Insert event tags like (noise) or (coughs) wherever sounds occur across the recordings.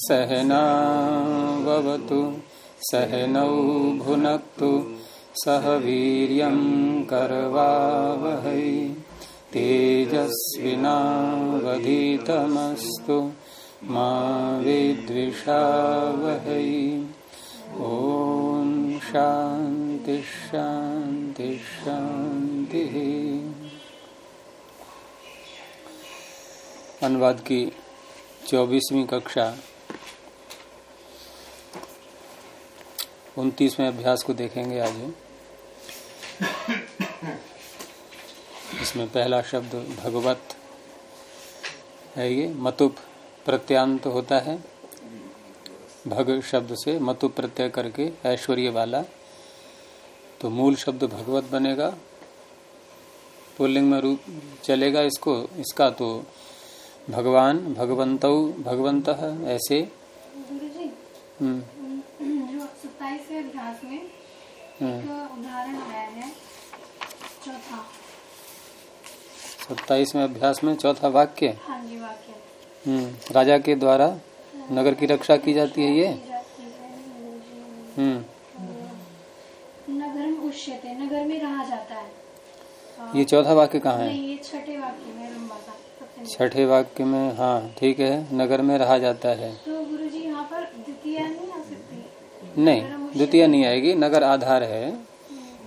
सहनावतु सहनौ भुनक्तु सह वीर्यं करवावहै। तेजस्विनावधीतमस्तु मा विद्विषावहै। ॐ शान्ति शान्ति शान्तिः। अनुवाद की चौबीसवीं कक्षा उनतीसवें अभ्यास को देखेंगे आज इसमें पहला शब्द भगवत है ये, मतुप प्रत्यांत होता है। भग शब्द से मतु प्रत्यय करके ऐश्वर्य वाला। तो मूल शब्द भगवत बनेगा। पुल्लिंग में रूप चलेगा इसको, इसका तो भगवान भगवंत भगवंत ऐसे। हम्म। जो सत्ताईसवें अभ्यास में उदाहरण है चौथा। सत्ताईसवें अभ्यास में चौथा वाक्य। हाँ जी वाक्य। हम्म राजा के द्वारा नगर की रक्षा की जाती है ये? हम्म। नगर में नगर में रहा जाता है। ये चौथा वाक्य कहाँ है? ये छठे वाक्य में। छठे वाक्य में हाँ ठीक है नगर में रहा जाता है। तो गुरु जी यहाँ पर द्वितीय नहीं आ सकती? नहीं द्वितीय नहीं आएगी नगर आधार है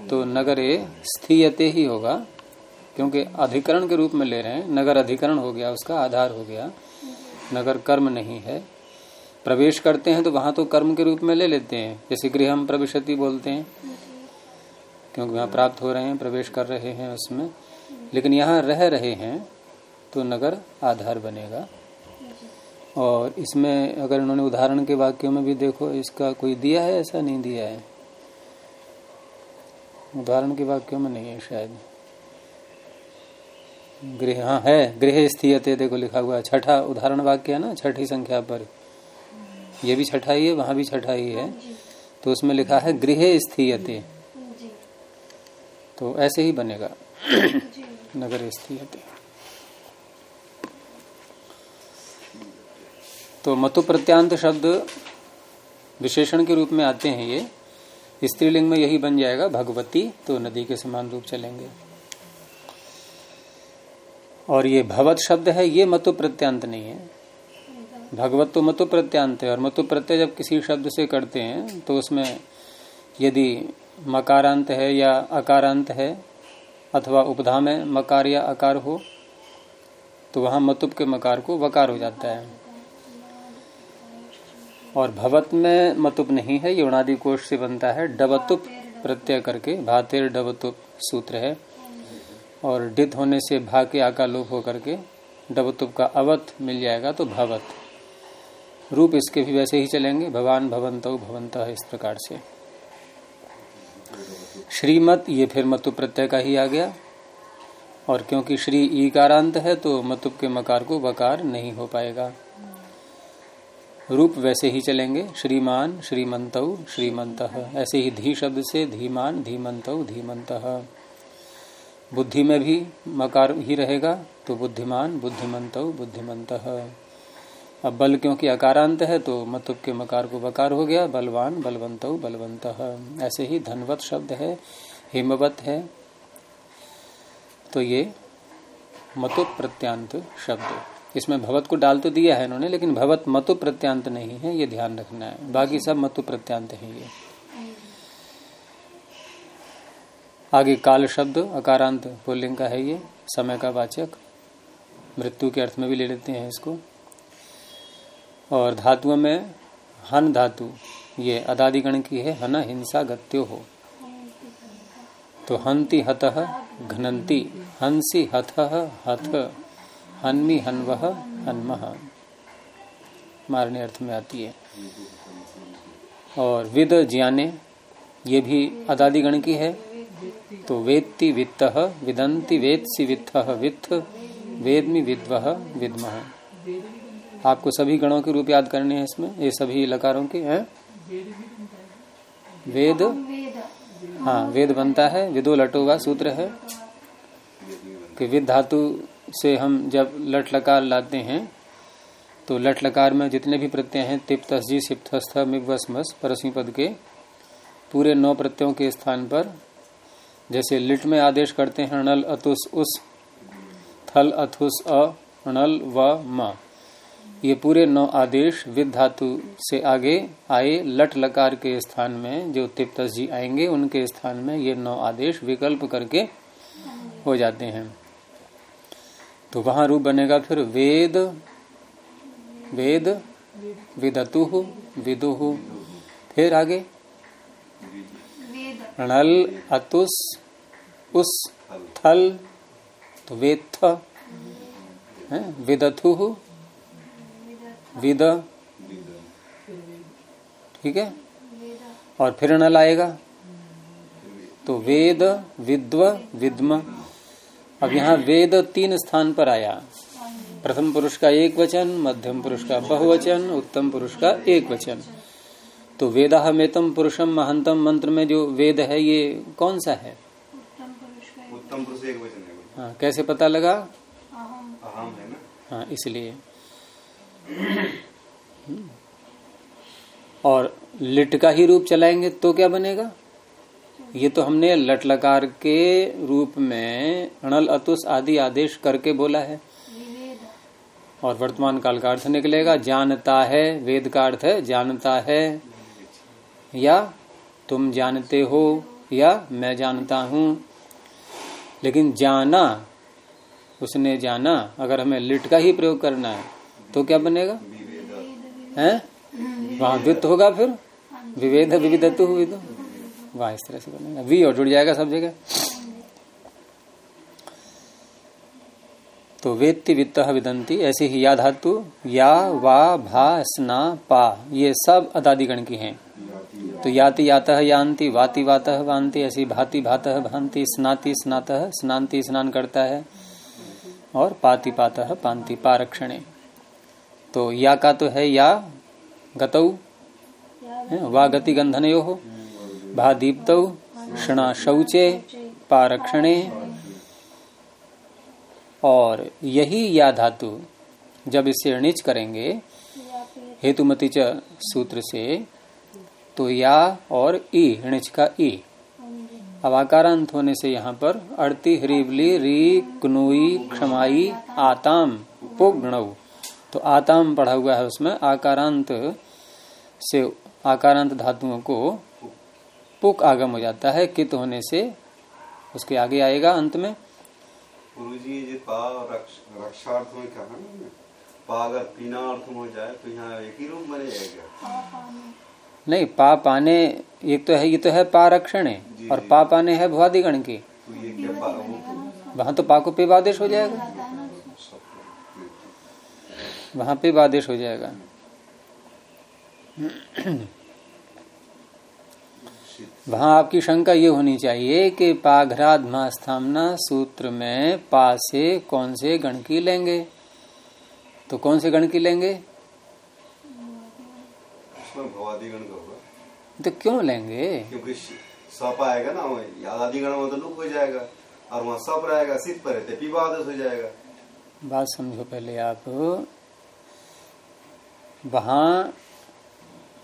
तो नगरे स्थीयते ही होगा क्योंकि अधिकरण के रूप में ले रहे हैं नगर अधिकरण हो गया उसका आधार हो गया नगर कर्म नहीं है। प्रवेश करते हैं तो वहाँ तो कर्म के रूप में ले लेते हैं जैसे गृह हम प्रविशति बोलते हैं क्योंकि वहाँ प्राप्त हो रहे हैं प्रवेश कर रहे हैं उसमें। लेकिन यहाँ रह रहे हैं तो नगर आधार बनेगा। और इसमें अगर उन्होंने उदाहरण के वाक्यों में भी देखो इसका कोई दिया है ऐसा नहीं दिया है। उदाहरण के वाक्यों में नहीं है शायद। गृह हाँ है गृह स्थियते देखो लिखा हुआ है। छठा उदाहरण वाक्य है ना छठी संख्या पर। ये भी छठा ही है वहाँ भी छठा ही है। तो उसमें लिखा है गृह स्थियते। तो ऐसे ही बनेगा। नगर स्थियते। तो मतु प्रत्यांत शब्द विशेषण के रूप में आते हैं ये। स्त्रीलिंग में यही बन जाएगा, भगवती तो नदी के समान रूप चलेंगे। और ये भगवत शब्द है, ये मतु प्रत्यांत नहीं है। भगवत तो मतु प्रत्यांत है, और मतु प्रत्यय जब किसी शब्द से करते हैं तो उसमें यदि मकारांत है या अकारांत है, अथवा उपधा में मकार या अकार हो तो वहाँ मतुप के मकार को वकार हो जाता है। और भवत में मतुप नहीं है ये उणादि कोष से बनता है डबतुप प्रत्यय करके, भातेर डबतुप सूत्र है। और डित होने से भा के आका लोप होकर के डबतुप का अवत मिल जाएगा तो भवत। रूप इसके भी वैसे ही चलेंगे भगवान भवंत भवंत इस प्रकार से। श्रीमत, ये फिर मतु प्रत्यय का ही आ गया। और क्योंकि श्री ईकारांत है तो मतुप के मकार को बकार नहीं हो पाएगा। रूप वैसे ही चलेंगे, श्रीमान, श्रीमंत श्रीमंत। ऐसे ही धी शब्द से धीमान, धीमंत धीमंत। बुद्धि में भी मकार ही रहेगा तो बुद्धिमान, बुद्धिमंत बुद्धिमंत। अब बल क्योंकि अकारांत है तो मतुप के मकार को बकार हो गया, बलवान, बलवंत बलवंत। ऐसे ही धनवत शब्द है, हिमवत है। तो ये मतुप प्रत्यांत शब्द। इसमें भवत को डाल तो दिया है इन्होंने, लेकिन भवत मतु प्रत्यांत नहीं है, ये ध्यान रखना है। बाकी सब मतु प्रत्यांत है ये। आगे काल शब्द, अकारांत, पुल्लिंग का है ये, समय का वाचक। मृत्यु के अर्थ में भी ले लेते हैं इसको। और धातुओं में हन धातु, ये अदादिगण की है, हन हिंसा गत्यो हो। तो हंति हत घनंती, हँसी हथ हथ। हन्मी हन्वह हन्मह। मारने अर्थ में आती है। और विद ज्ञाने, ये भी अदादिगण की है। तो वेत्ति वित्त, विदंति वेत्सी वित्थ वित्थ, वेदमी विद्वह विद्मह आपको सभी गणों के रूप याद करने हैं इसमें, ये सभी लकारों के, हैं? वेद? हाँ वेद बनता है, विदो लटोगा सूत्र है। कि विद धातु से हम जब लट लकार लाते हैं तो लट लकार में जितने भी प्रत्यय हैं तिप तस्जी सिप्थस्थ मिग्वस्मस परस्मी पद के, पूरे नौ प्रत्ययों के स्थान पर, जैसे लिट में आदेश करते हैं नल अतुस, उस, थल, अथुस, अ नल व, म। ये पूरे नौ आदेश विद धातु से आगे आए लट लकार के स्थान में, जो तिप्तस जी आएँगे, उनके स्थान में ये नौ आदेश विकल्प करके हो जाते हैं। तो वहाँ रूप बनेगा फिर वेद वेद, विदतु विदुहु फिर आगे। नल अतुस, उस, थल तो वेद विदथु विद। ठीक है? और फिर नल आएगा। तो वेद, विद्व, विद्म। अब यहाँ वेद तीन स्थान पर आया। प्रथम पुरुष का एक वचन मध्यम पुरुष का बहुवचन उत्तम पुरुष का एक वचन। तो वेदा मेतम पुरुषम महंतम मंत्र में जो वेद है ये कौन सा है? उत्तम पुरुष एक उत्तम पुरुष एक वचन है। हाँ कैसे पता लगा? अहम। अहम है ना? हाँ इसलिए। और लिट का ही रूप चलाएँगे तो क्या बनेगा? ये तो हमने लट लकार के रूप में अणल अतुस आदि आदेश करके बोला है। और वर्तमान काल का अर्थ निकलेगा जानता है वेद का अर्थ है जानता है या तुम जानते हो या मैं जानता हूँ। लेकिन जाना उसने जाना अगर हमें लिट का ही प्रयोग करना है तो क्या बनेगा? हैं? वहाँ वित्त होगा फिर? विवेद विविधतु विदु वाह, इस तरह से बनेगा वी और जुड़ जाएगा सब जगह। तो वेत्ति वित्त विदंती, ऐसे ही या धातु, या, वा, भा, स्ना, पा, ये सब अदादिगण की हैं। तो याति यात यान्ति, वाति वात वान्ति, ऐसी भाति भात भांति स्नाति स्नात स्नांति स्नान करता है, और पाति पात पांति पारक्षणे। तो या का तो है या, गतौ वा गति गंधनयो हो भा दीप्तौ क्षणा शौचे पारक्षणे। और यही या धातु जब इसे अणिच करेंगे हेतुमति च सूत्र से तो या और ई णिच का ई। अब आकारांत होने से यहाँ पर अड़ती हरीबली री, कुनुई, क्षमाई, आताम पुगणऊ तो आताम पढ़ा हुआ है उसमें आकारांत से, आकारांत धातुओं को पुक आगम हो जाता है कित होने से उसके आगे आएगा अंत में। गुरु जी जी पा रक्ष, रक्षार्थ में कहा ना पा अगर तीना अर्थ में हो जाए तो यहाँ एक ही रूप बने जाएगा नहीं पा पाने एक तो है ये तो है पा रक्षण है और पा पाने है भुआदिगण के। तो ये वहाँ तो पा को पे आदेश हो जाएगा। वहाँ पे आदेश हो जाएगा। वहाँ आपकी शंका ये होनी चाहिए कि पाघ्राधमा स्थामना सूत्र में पा से कौन से गण की लेंगे? तो कौन से गण की लेंगे? तो क्यों लेंगे? क्योंकि सप आएगा ना वहाँ यादादिगण में तो लुक हो जाएगा और वहाँ सप रहेगा सिद्ध पर रहते हो जाएगा। बात समझो पहले आप। वहाँ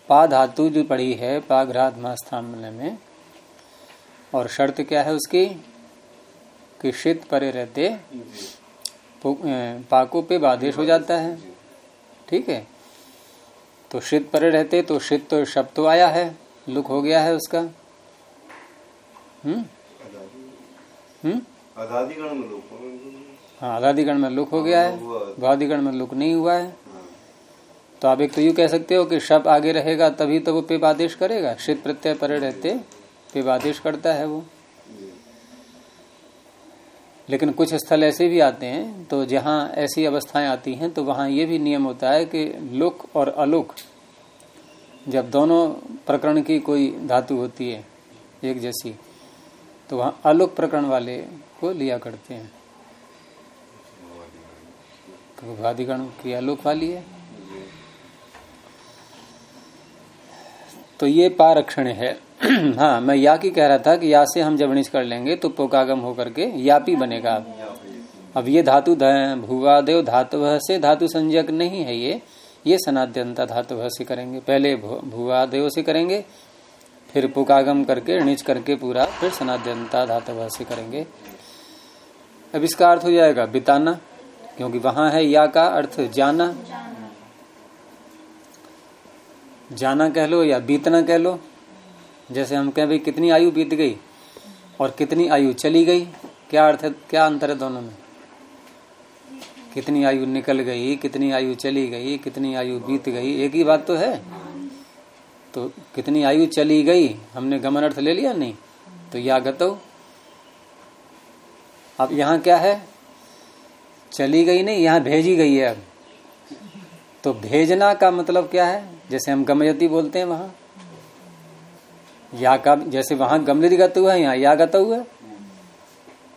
पा धातु जो पड़ी है पाघ्राधमा स्थान में और शर्त क्या है उसकी? कि शीत परे रहते पाको पे बादेश हो जाता है। ठीक है? तो शीत परे रहते तो शीत तो शब्द तो आया है लुक हो गया है उसका। हम्म? हम्म? हाँ आधादिगण में लुक हो गया है। भादिगण में लुक नहीं हुआ है। तो आप एक तो यूँ कह सकते हो कि शब आगे रहेगा, तभी तो वो पेप आदेश करेगा। शीत प्रत्यय परे रहते पेप आदेश करता है वो। लेकिन कुछ स्थल ऐसे भी आते हैं तो जहाँ ऐसी अवस्थाएँ आती हैं तो वहाँ ये भी नियम होता है कि लुक और अलुक, जब दोनों प्रकरण की कोई धातु होती है, एक जैसी तो वहाँ अलुक प्रकरण वाले को लिया करते हैं। क्योंकि भादिगण की अलुक वाली है। तो ये पारक्षण है। (clears throat) हाँ मैं या की कह रहा था कि या से हम जबनिश कर लेंगे तो पोकागम होकर के यापी बनेगा। अब ये धातु भूवादेव धातु से धातु संज्ञक नहीं है ये। ये सनाद्यंता धातु से करेंगे। पहले भूवादेव से करेंगे, फिर पुकागम करके ऋणिच करके पूरा, फिर सनाद्यंता धातु से करेंगे। अब इसका अर्थ हो जाएगा बिताना, क्योंकि वहाँ है या का अर्थ जाना। जाना कह लो या बीतना कह लो, जैसे हम कहें भाई कितनी आयु बीत गई और कितनी आयु चली गई, क्या अर्थ है, क्या अंतर है दोनों में? कितनी आयु निकल गई, कितनी आयु चली गई, कितनी आयु बीत गई, एक ही बात तो है। तो कितनी आयु चली गई, हमने गमन अर्थ ले लिया? नहीं। तो या गतो अब यहाँ क्या है? चली गई नहीं, यहाँ भेजी गई है अब। तो भेजना का मतलब क्या है? जैसे हम गमयती बोलते हैं वहाँ। या का, जैसे वहाँ गमलरी गतु है यहाँ या गतु हुआ।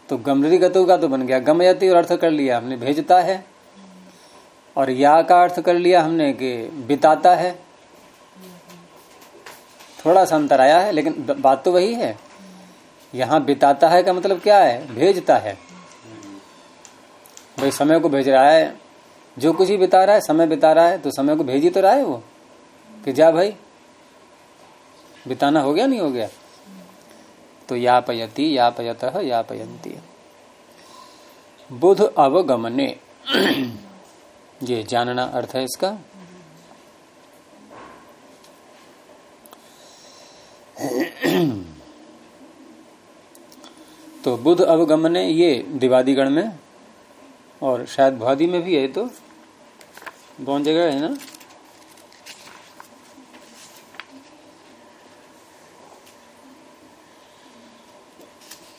तो गमलरी गतु का तो बन गया। गमयती और अर्थ कर लिया हमने, भेजता है। और या का अर्थ कर लिया हमने कि बिताता है। थोड़ा सा अंतर आया है, लेकिन बात तो वही है। यहाँ बिताता है का मतलब क्या है? भेजता है। भाई समय को भेज रहा है। जो कुछ ही बिता रहा है, समय बिता रहा है तो समय को भेज ही तो रहा है वो। कि जा भाई, बिताना हो गया, नहीं हो गया? तो या पयती, या पयत, या पयंती। बुध अवगमने। ये जानना अर्थ है इसका। तो बुध अवगमने ये दिवादीगण में, और शायद भादी में भी है तो। कौन जगह है ना?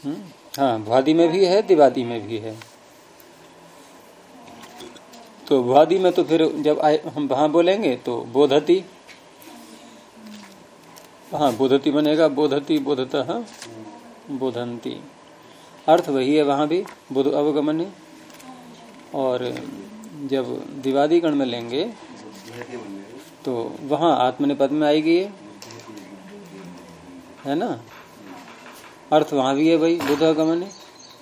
हाँ भुआदी में भी है, दिवादी में भी है। तो भुआदी में तो फिर जब आए, हम वहाँ बोलेंगे तो बोधती। हाँ बोधती बनेगा, बोधती, बोधत बोधंती अर्थ वही है वहाँ भी, बुध अवगमन। और जब दिवादी गण में लेंगे तो वहाँ आत्मनिपद में आएगी है ना? अर्थ वहाँ भी है भाई, बुद्ध गमन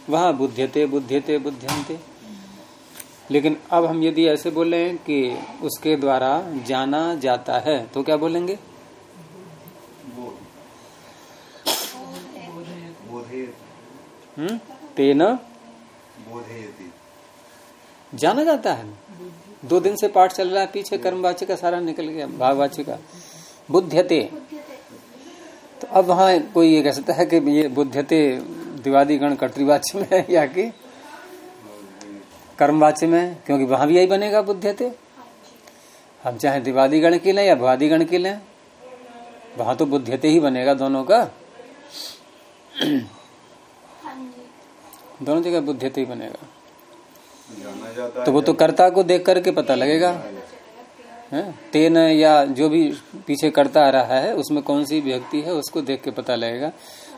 वहाँ बुद्ध्यते बुद्ध्यते बुद्ध्यंते लेकिन अब हम यदि ऐसे बोले कि उसके द्वारा जाना जाता है तो क्या बोलेंगे? हम्म? तेना? जाना जाता है। दो दिन से पाठ चल रहा है, पीछे कर्मवाची का सारा निकल गया भाववाची का। बुद्धते तो अब वहाँ कोई ये कह सकता है कि ये बुद्धते दिवादी गण कर्तवाच्य में है या कि कर्मवाच्य में क्योंकि वहाँ भी यही बनेगा बुद्धते हम चाहे दिवादी गण की लें या भवादी गण की लें वहाँ तो बुद्धते ही बनेगा दोनों का। दोनों जगह बुद्धते ही बनेगा। तो वो तो कर्ता को देख करके पता लगेगा। है? तेन या जो भी पीछे करता आ रहा है उसमें कौन सी व्यक्ति है उसको देख के पता लगेगा।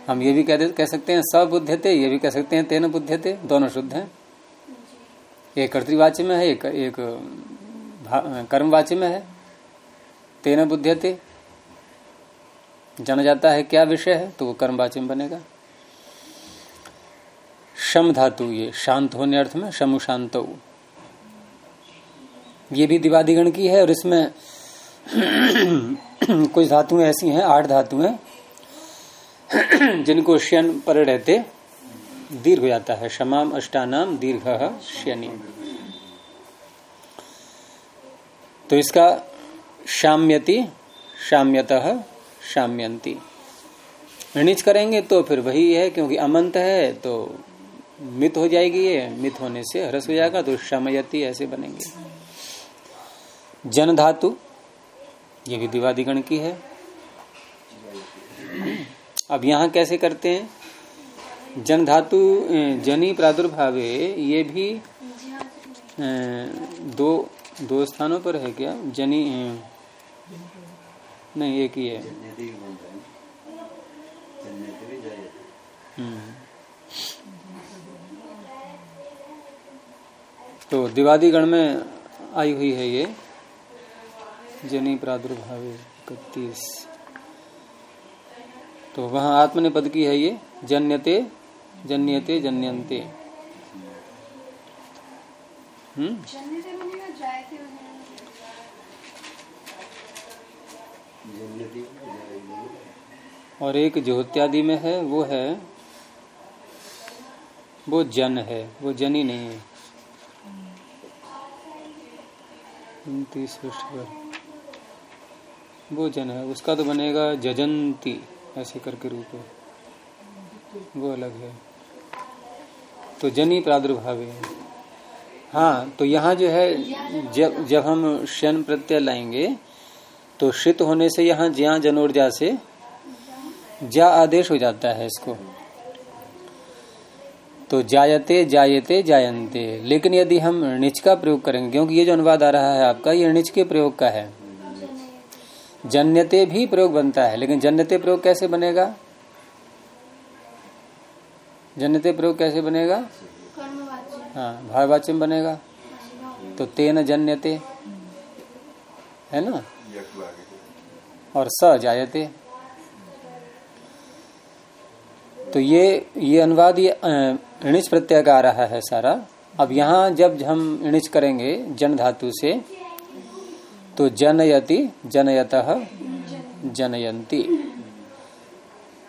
हम ये भी कह, कह सकते हैं सबुद्धते ये भी कह सकते हैं तेन बुद्धते दोनों शुद्ध हैं? एक कर्तवाच्य में है एक एक कर्मवाच्य में है। तेन बुद्धते जाना जाता है क्या विषय है तो वो कर्मवाच्य में बनेगा। शम धातु ये शांत होने अर्थ में शमु शांत। ये भी दिवादिगण की है और इसमें कुछ धातुएँ ऐसी हैं, आठ धातुएँ, जिनको श्यन पर रहते दीर्घ हो जाता है। शमाम, अष्टानाम, दीर्घ शनि तो इसका शाम्यति, शाम्यत शाम्यंती ऋणिच करेंगे तो फिर वही है, क्योंकि अमंत है तो मित हो जाएगी ये, मित होने से हरस हो जाएगा तो शमयति ऐसे बनेंगे। जन धातु ये भी दिवादिगण की है। अब यहाँ कैसे करते हैं? जन धातु जनी प्रादुर्भावे, ये भी दो दो स्थानों पर है क्या? जनी नहीं, एक ही है। हम्म। तो दिवादी गण में आई हुई है ये। जनी प्रादुर्भाव इकतीस तो वहाँ आत्मनिपद की है ये जन्यते जन्यते जन्यंते हम्म और एक जो इत्यादि में है वो है वो जन है वो जनी नहीं है। उनतीस पृष्ठ पर। वो जन है, उसका तो बनेगा जजंती, ऐसे करके रूप है। वो अलग है। तो जनी प्रादुर्भाव। है तो यहाँ जो है, जब जब हम शन प्रत्यय लाएँगे तो शित होने से यहाँ ज्या जनोर्जा से जा आदेश हो जाता है इसको। तो जायते जायते, जायन्ते। लेकिन यदि हम णिच का प्रयोग करेंगे, क्योंकि ये जो अनुवाद आ रहा है आपका, ये णिच के प्रयोग का है। जन्यते भी प्रयोग बनता है लेकिन जन्यते प्रयोग कैसे बनेगा? जन्यते प्रयोग कैसे बनेगा? हाँ भाववाच्य में बनेगा। तो तेन जन्यते है ना? और स जायते। तो ये ये अनुवाद ये अ, णिच प्रत्यय का आ रहा है सारा। अब यहाँ जब हम णिच करेंगे जन धातु से तो जनयति जनयत जनयंती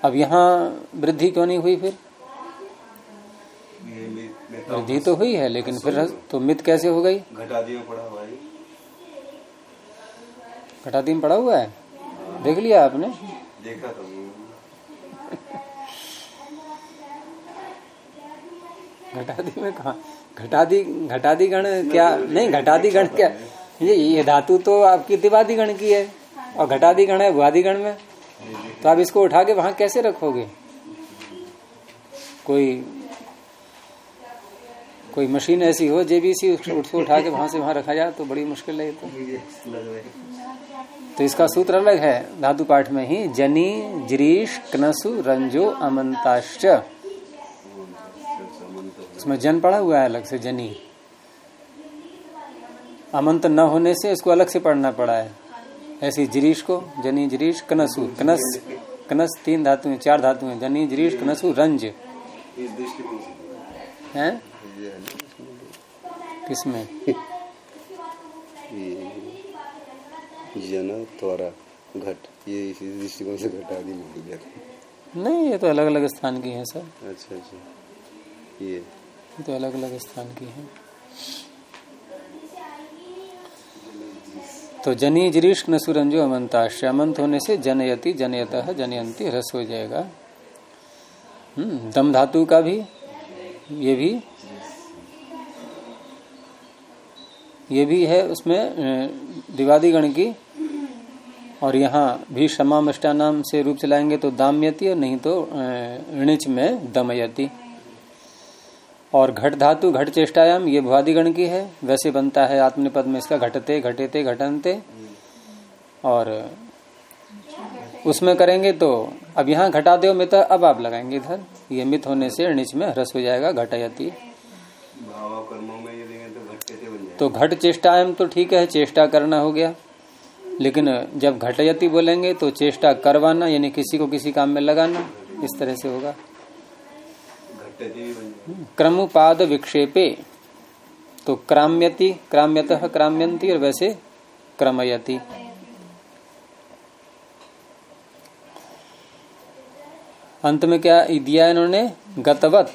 अब यहाँ वृद्धि क्यों नहीं हुई फिर? वृद्धि तो हुई है लेकिन फिर तो मित कैसे हो गई? घटादी में पड़ा हुआ है। में पड़ा हुआ है? देख लिया आपने? देखा तो। (laughs) घटादी में कहा? घटादी घटादी गण क्या? नहीं घटादी गण क्या? ये ये धातु तो आपकी दिवादी गण की है और घटादी गण है भुआदी गण में। तो आप इसको उठा के वहाँ कैसे रखोगे? कोई कोई मशीन ऐसी हो जेबीसी उसको उठा के वहाँ से वहाँ रखा जाए तो बड़ी मुश्किल है तो। तो इसका सूत्र अलग है, धातु पाठ में ही, जनी, जरीश, कनसु, रंजो, अमंताश्च। इसमें जन पढ़ा हुआ है अलग से, जनी। अमंत न होने से इसको अलग से पढ़ना पड़ा है। ऐसी जरीश को जनी जरीश कनसु कनस कनस तीन धातु हैं चार धातु हैं जनी जरीश कनसु रंज। है? किसमें? जन त्वरा घट। ये इसी दृष्टिकोण से घटादी मान लिया नहीं ये तो अलग अलग स्थान की है सर। अच्छा अच्छा। ये। तो अलग अलग स्थान की है। तो जनी जरीश नसुरंजो अमंत होने से जनयति जनयत जनयंती रस हो जाएगा। हम्म दम धातु का भी ये भी ये भी है उसमें दिवादी गण की। और यहाँ भी क्षमा से रूप चलाएँगे तो दाम्यति और नहीं तो अ, णिच में दमयति। और घट धातु, घट चेष्टायाम, ये भुआदि गण की है। वैसे बनता है आत्मनिपद में इसका घटते, घटेते, घटनते। और उसमें करेंगे तो अब यहाँ घटा दो मित, अब आप लगाएँगे इधर। ये मित होने से णिच में ह्रस हो जाएगा, घटयति। तो घट चेष्टायाम तो ठीक है, चेष्टा करना हो गया। लेकिन जब घटयति बोलेंगे तो चेष्टा करवाना, यानी किसी को किसी काम में लगाना, इस तरह से होगा। क्रमुपाद विक्षेपे तो क्राम्यति, क्राम्यत क्राम्यंती और वैसे क्रमयति। अंत में क्या दिया इन्होंने? गतवत।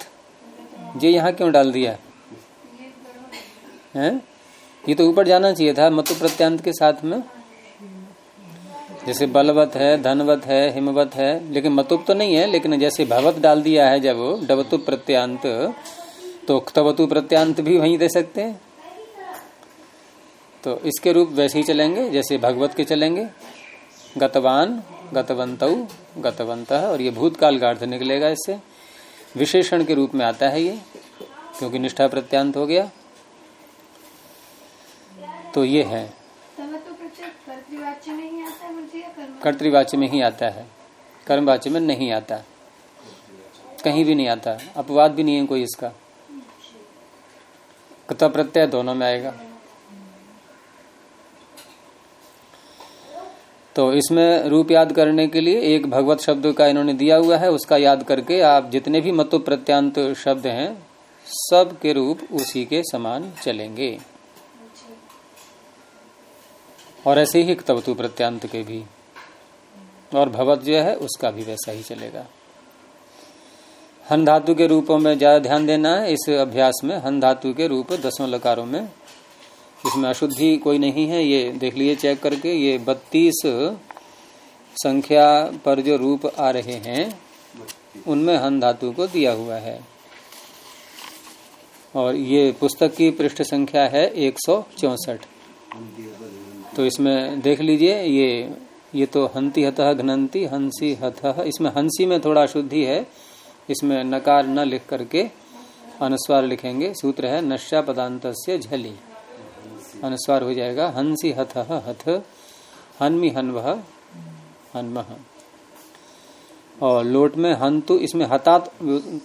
ये यहाँ क्यों डाल दिया? है? ये तो ऊपर जाना चाहिए था, मतु प्रत्यांत के साथ में। जैसे बलवत है, धनवत है, हिमवत है, लेकिन मतुप तो नहीं है, लेकिन जैसे भवत डाल दिया है जब डबतु प्रत्यांत तो क्तवतु प्रत्यांत भी वहीं दे सकते हैं। तो इसके रूप वैसे ही चलेंगे, जैसे भगवत के चलेंगे। गतवान, गतवंत गतवंत, और ये भूतकाल का अर्थ निकलेगा इससे। विशेषण के रूप में आता है ये, क्योंकि निष्ठा प्रत्यांत हो गया। तो ये है। कर्तृवाच्य में ही आता है। कर्मवाच्य में नहीं आता। कहीं भी नहीं आता। अपवाद भी नहीं है कोई इसका। कृत प्रत्यय दोनों में आएगा। तो इसमें रूप याद करने के लिए एक भगवत शब्द का इन्होंने दिया हुआ है, उसका याद करके आप जितने भी मतो प्रत्यांत शब्द हैं, सब के रूप उसी के समान चलेंगे। और ऐसे ही तवतु प्रत्यांत के भी। और भवत जो है, उसका भी वैसा ही चलेगा। हन धातु के रूपों में ज़्यादा ध्यान देना है। इस अभ्यास में हन धातु के रूप दसों लकारों में। इसमें अशुद्धि कोई नहीं है। ये देख लिए, चेक करके ये बत्तीस संख्या पर जो रूप आ रहे हैं, उनमें हन धातु को दिया हुआ है। और ये पुस्तक की पृष्ठ संख्या है एक तो इसमें देख लीजिए, ये ये तो हंति हतः घनंती, हँसी हतः। इसमें हँसी में थोड़ा शुद्धि है। इसमें नकार न लिख करके अनुस्वार लिखेंगे। सूत्र है नशा पदांत से झली। अनुस्वार हो जाएगा, हँसी हथ हथ, हन्मी हनवह हनमह और लोट में हंतु, इसमें हतात,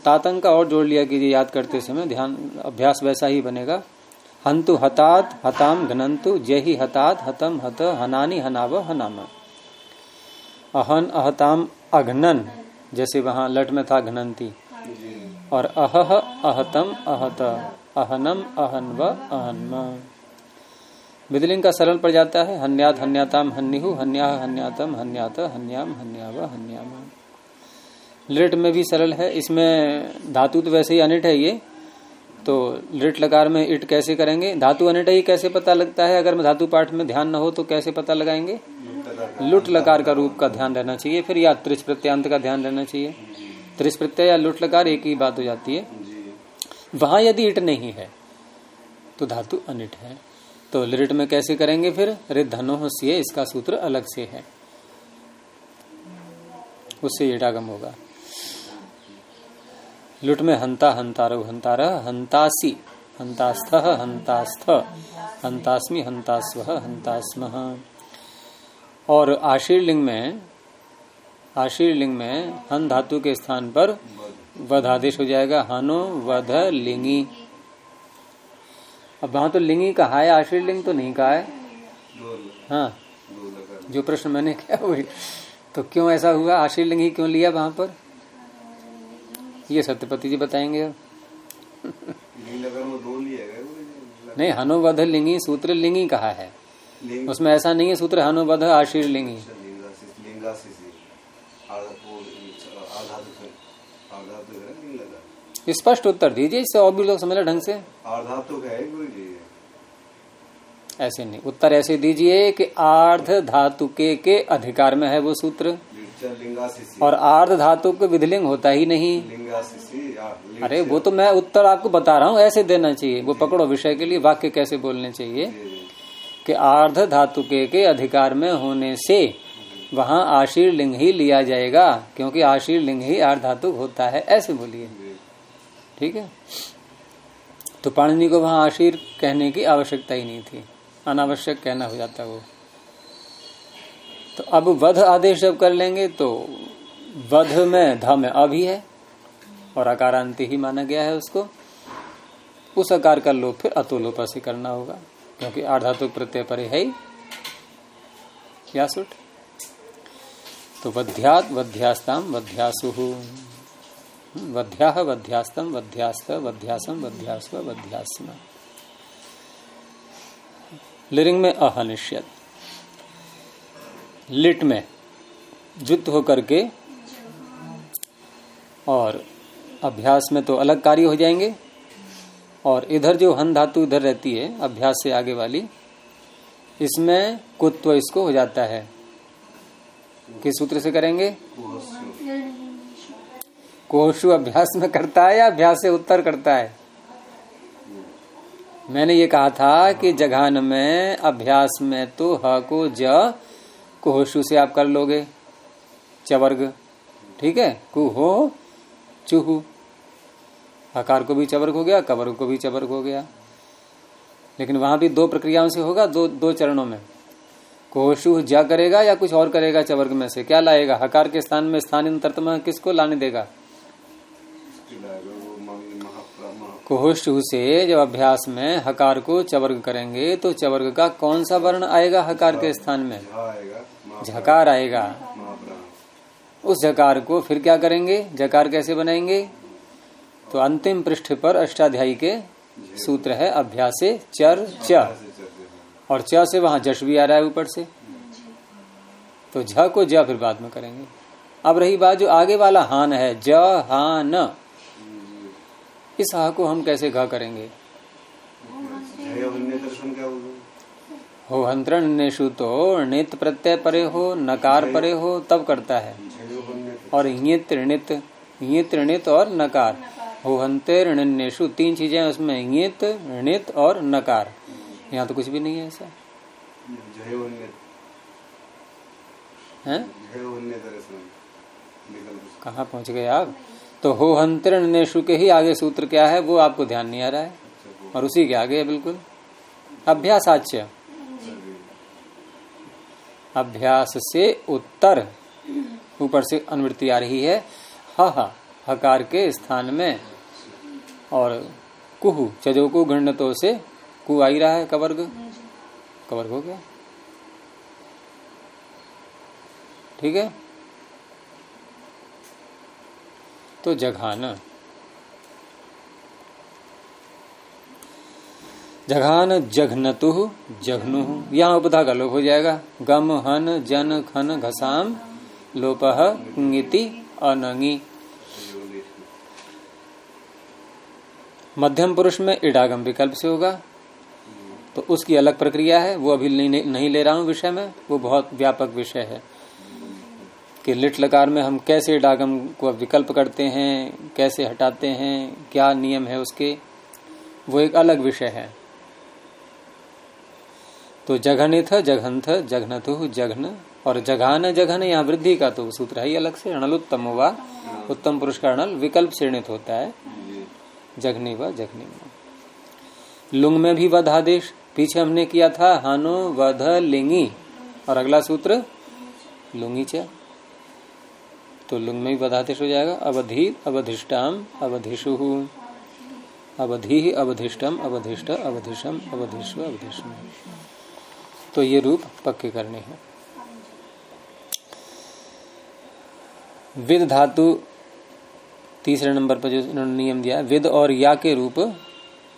तातंग का और जोड़ लिया कीजिए याद करते समय। ध्यान, अभ्यास वैसा ही बनेगा। हंतु हतात, हताम घनंतु जय ही हतात, हतम हत, हनानी हनाव, हनाम। अहन अहताम अघनन, जैसे वहाँ लट में था घनंती। और अहह अहतम अहत, अहनम अहन व अहन्म। विदलिंग का सरल पड़ जाता है, हन्यात हन्याताम हन्यु हन्या हन्यातम, हन्यात हन्याम, हन्याव हन्याम। लिट में भी सरल है, इसमें धातु तो वैसे ही अनिट है ये तो लिट लकार में इट कैसे करेंगे? धातु अनिट ही कैसे पता लगता है? अगर मैं धातु पाठ में ध्यान न हो तो कैसे पता लगाएँगे? लुट लकार का रूप का ध्यान रहना चाहिए, फिर या त्रिश प्रत्यांत का ध्यान रहना चाहिए। त्रिश प्रत्यय या लुट लकार एक ही बात हो जाती है। वहाँ यदि इट नहीं है तो धातु अनिट है। तो लिट में कैसे करेंगे फिर? धनो से इसका सूत्र अलग से है। उससे ईटागम होगा। लुट में हंता, हंतारो, हंतार, हंतासी, हंतास्थ हंतास्थ, हंतास्मी, हंतास्व, हंतास्म। और आशीर्लिंग में आशीर्लिंग में हन धातु के स्थान पर वध आदेश हो जाएगा। हनो वध लिंगी। अब वहाँ तो लिंगी कहा है? आशीर्लिंग तो नहीं कहा है। हाँ जो प्रश्न मैंने किया वही तो क्यों ऐसा हुआ? आशीर्लिंग ही क्यों लिया वहाँ पर? ये सत्यपति जी बताएँगे। नहीं हनुवध लिंगी सूत्र लिंगी कहा है। उसमें ऐसा नहीं है सूत्र हनुवध आशीर लिंगी स्पष्ट उत्तर दीजिए इससे और भी लोग समझ ढंग से। ऐसे नहीं उत्तर ऐसे दीजिए कि आर्ध धातु के, के अधिकार में है वो सूत्र। और आर्ध धातु के विधिलिंग होता ही नहीं। अरे वो तो मैं उत्तर आपको बता रहा हूँ ऐसे देना चाहिए। वो पकड़ो विषय के लिए वाक्य कैसे बोलने चाहिए। कि आर्ध धातु के, के अधिकार में होने से वहाँ आशीर लिंग ही लिया जाएगा क्योंकि आशीर लिंग ही आर्ध धातु होता है ऐसे बोलिए। ठीक है? तो पाणिनि को वहाँ आशीर कहने की आवश्यकता ही नहीं थी। अनावश्यक कहना हो जाता वो। तो अब वध आदेश जब कर लेंगे तो वध में ध में अभी है और अकारांति ही माना गया है उसको। उस आकार का लोप फिर अतुलोपा से करना होगा। क्योंकि आधातु प्रत्यय पर है ही क्या सुट? तो वध्यात वध्यास्ताम वध्यासु। वध्या वध्यास्तम वध्यास्त वध्यासम वध्यास्व वध्यास्म। लिरिंग में अहनिश्यत लिट में जुत होकर के और अभ्यास में तो अलग कार्य हो जाएँगे। और इधर जो हन धातु इधर रहती है, अभ्यास से आगे वाली, इसमें कुत्व इसको हो जाता है। किस सूत्र से करेंगे? कोशु अभ्यास में करता है या अभ्यास से उत्तर करता है? मैंने ये कहा था कि जघान में, अभ्यास में तो ह को ज, कोशु से आप कर लोगे। चवर्ग ठीक है? कुहो चूहू। हकार को भी चवर्ग हो गया कवर्ग को भी चवर्ग हो गया। लेकिन वहाँ भी दो प्रक्रियाओं से होगा, दो दो चरणों में। कोशु जा करेगा या कुछ और करेगा चवर्ग में से? क्या लाएगा? हकार के स्थान में स्थानांतरतम किसको लाने देगा? कोशु से जब अभ्यास में हकार को चवर्ग करेंगे तो चवर्ग का कौन सा वर्ण आएगा हकार के स्थान में? झकार आएगा। उस झकार को फिर क्या करेंगे? जकार कैसे बनाएँगे? तो अंतिम पृष्ठ पर अष्टाध्यायी के सूत्र है, अभ्यासे चर च। और च से वहाँ जश भी आ रहा है ऊपर से। तो झ को ज फिर बाद में करेंगे। अब रही बात जो आगे वाला हान है, ज, हान। इस हा को हम कैसे घा करेंगे? हो हंत्रण नेशु तो नित प्रत्यय परे हो, नकार परे हो, तब करता है। और ये त्रिणित त्रिणित और नकार। हो हंते ऋणन्येशु तीन चीज़ें उसमें ये ऋणित और नकार। यहाँ तो कुछ भी नहीं है ऐसा। है? कहाँ पहुँच गए आप? तो हो हंत्रणेशु के ही आगे सूत्र क्या है वो आपको ध्यान नहीं आ रहा है। और उसी के आगे है बिल्कुल। अभ्यासाच्य। अभ्यास से उत्तर। ऊपर से अनुवृत्ति आ रही ह ह हकार के स्थान में। और कुहु चजोकु गण्डतो से कु आ ही रहा है कवर्ग कवर्ग हो गया। ठीक है? तो जघान। जघान जघनतु जघनु। यहाँ उपधा का लोप हो जाएगा। गम हन जन खन घसाम लोपह ङिति मध्यम पुरुष में इडागम विकल्प से होगा। तो उसकी अलग प्रक्रिया है वो अभी नहीं, नहीं ले रहा हूँ विषय में वो बहुत व्यापक विषय है। कि लिट लकार में हम कैसे डागम को विकल्प करते हैं कैसे हटाते हैं क्या नियम है उसके वो एक अलग विषय है। तो जघनिथ जघंथ जघनथु जघन और जघान जघन यहाँ वृद्धि का तो सूत्र है ही अलग से अणलुत्तम व उत्तम पुरुष का अणल विकल्प श्रेणित होता है। जघनी व जघनी लुंग में भी वध आदेश, पीछे हमने किया था, हानो वध लिंगी। और अगला सूत्र, लुंगी च। तो लुंग में भी वधादेश हो जाएगा, अवधि अवधिष्टाम अवधिशु अवधि अवधिष्टम अवधिष्ट अवधिशम अवधिष्व अवधिष्म तो ये रूप पक्के करने हैं। विद धातु तीसरे नंबर पर जो इन्होंने नियम दिया विद और या के रूप,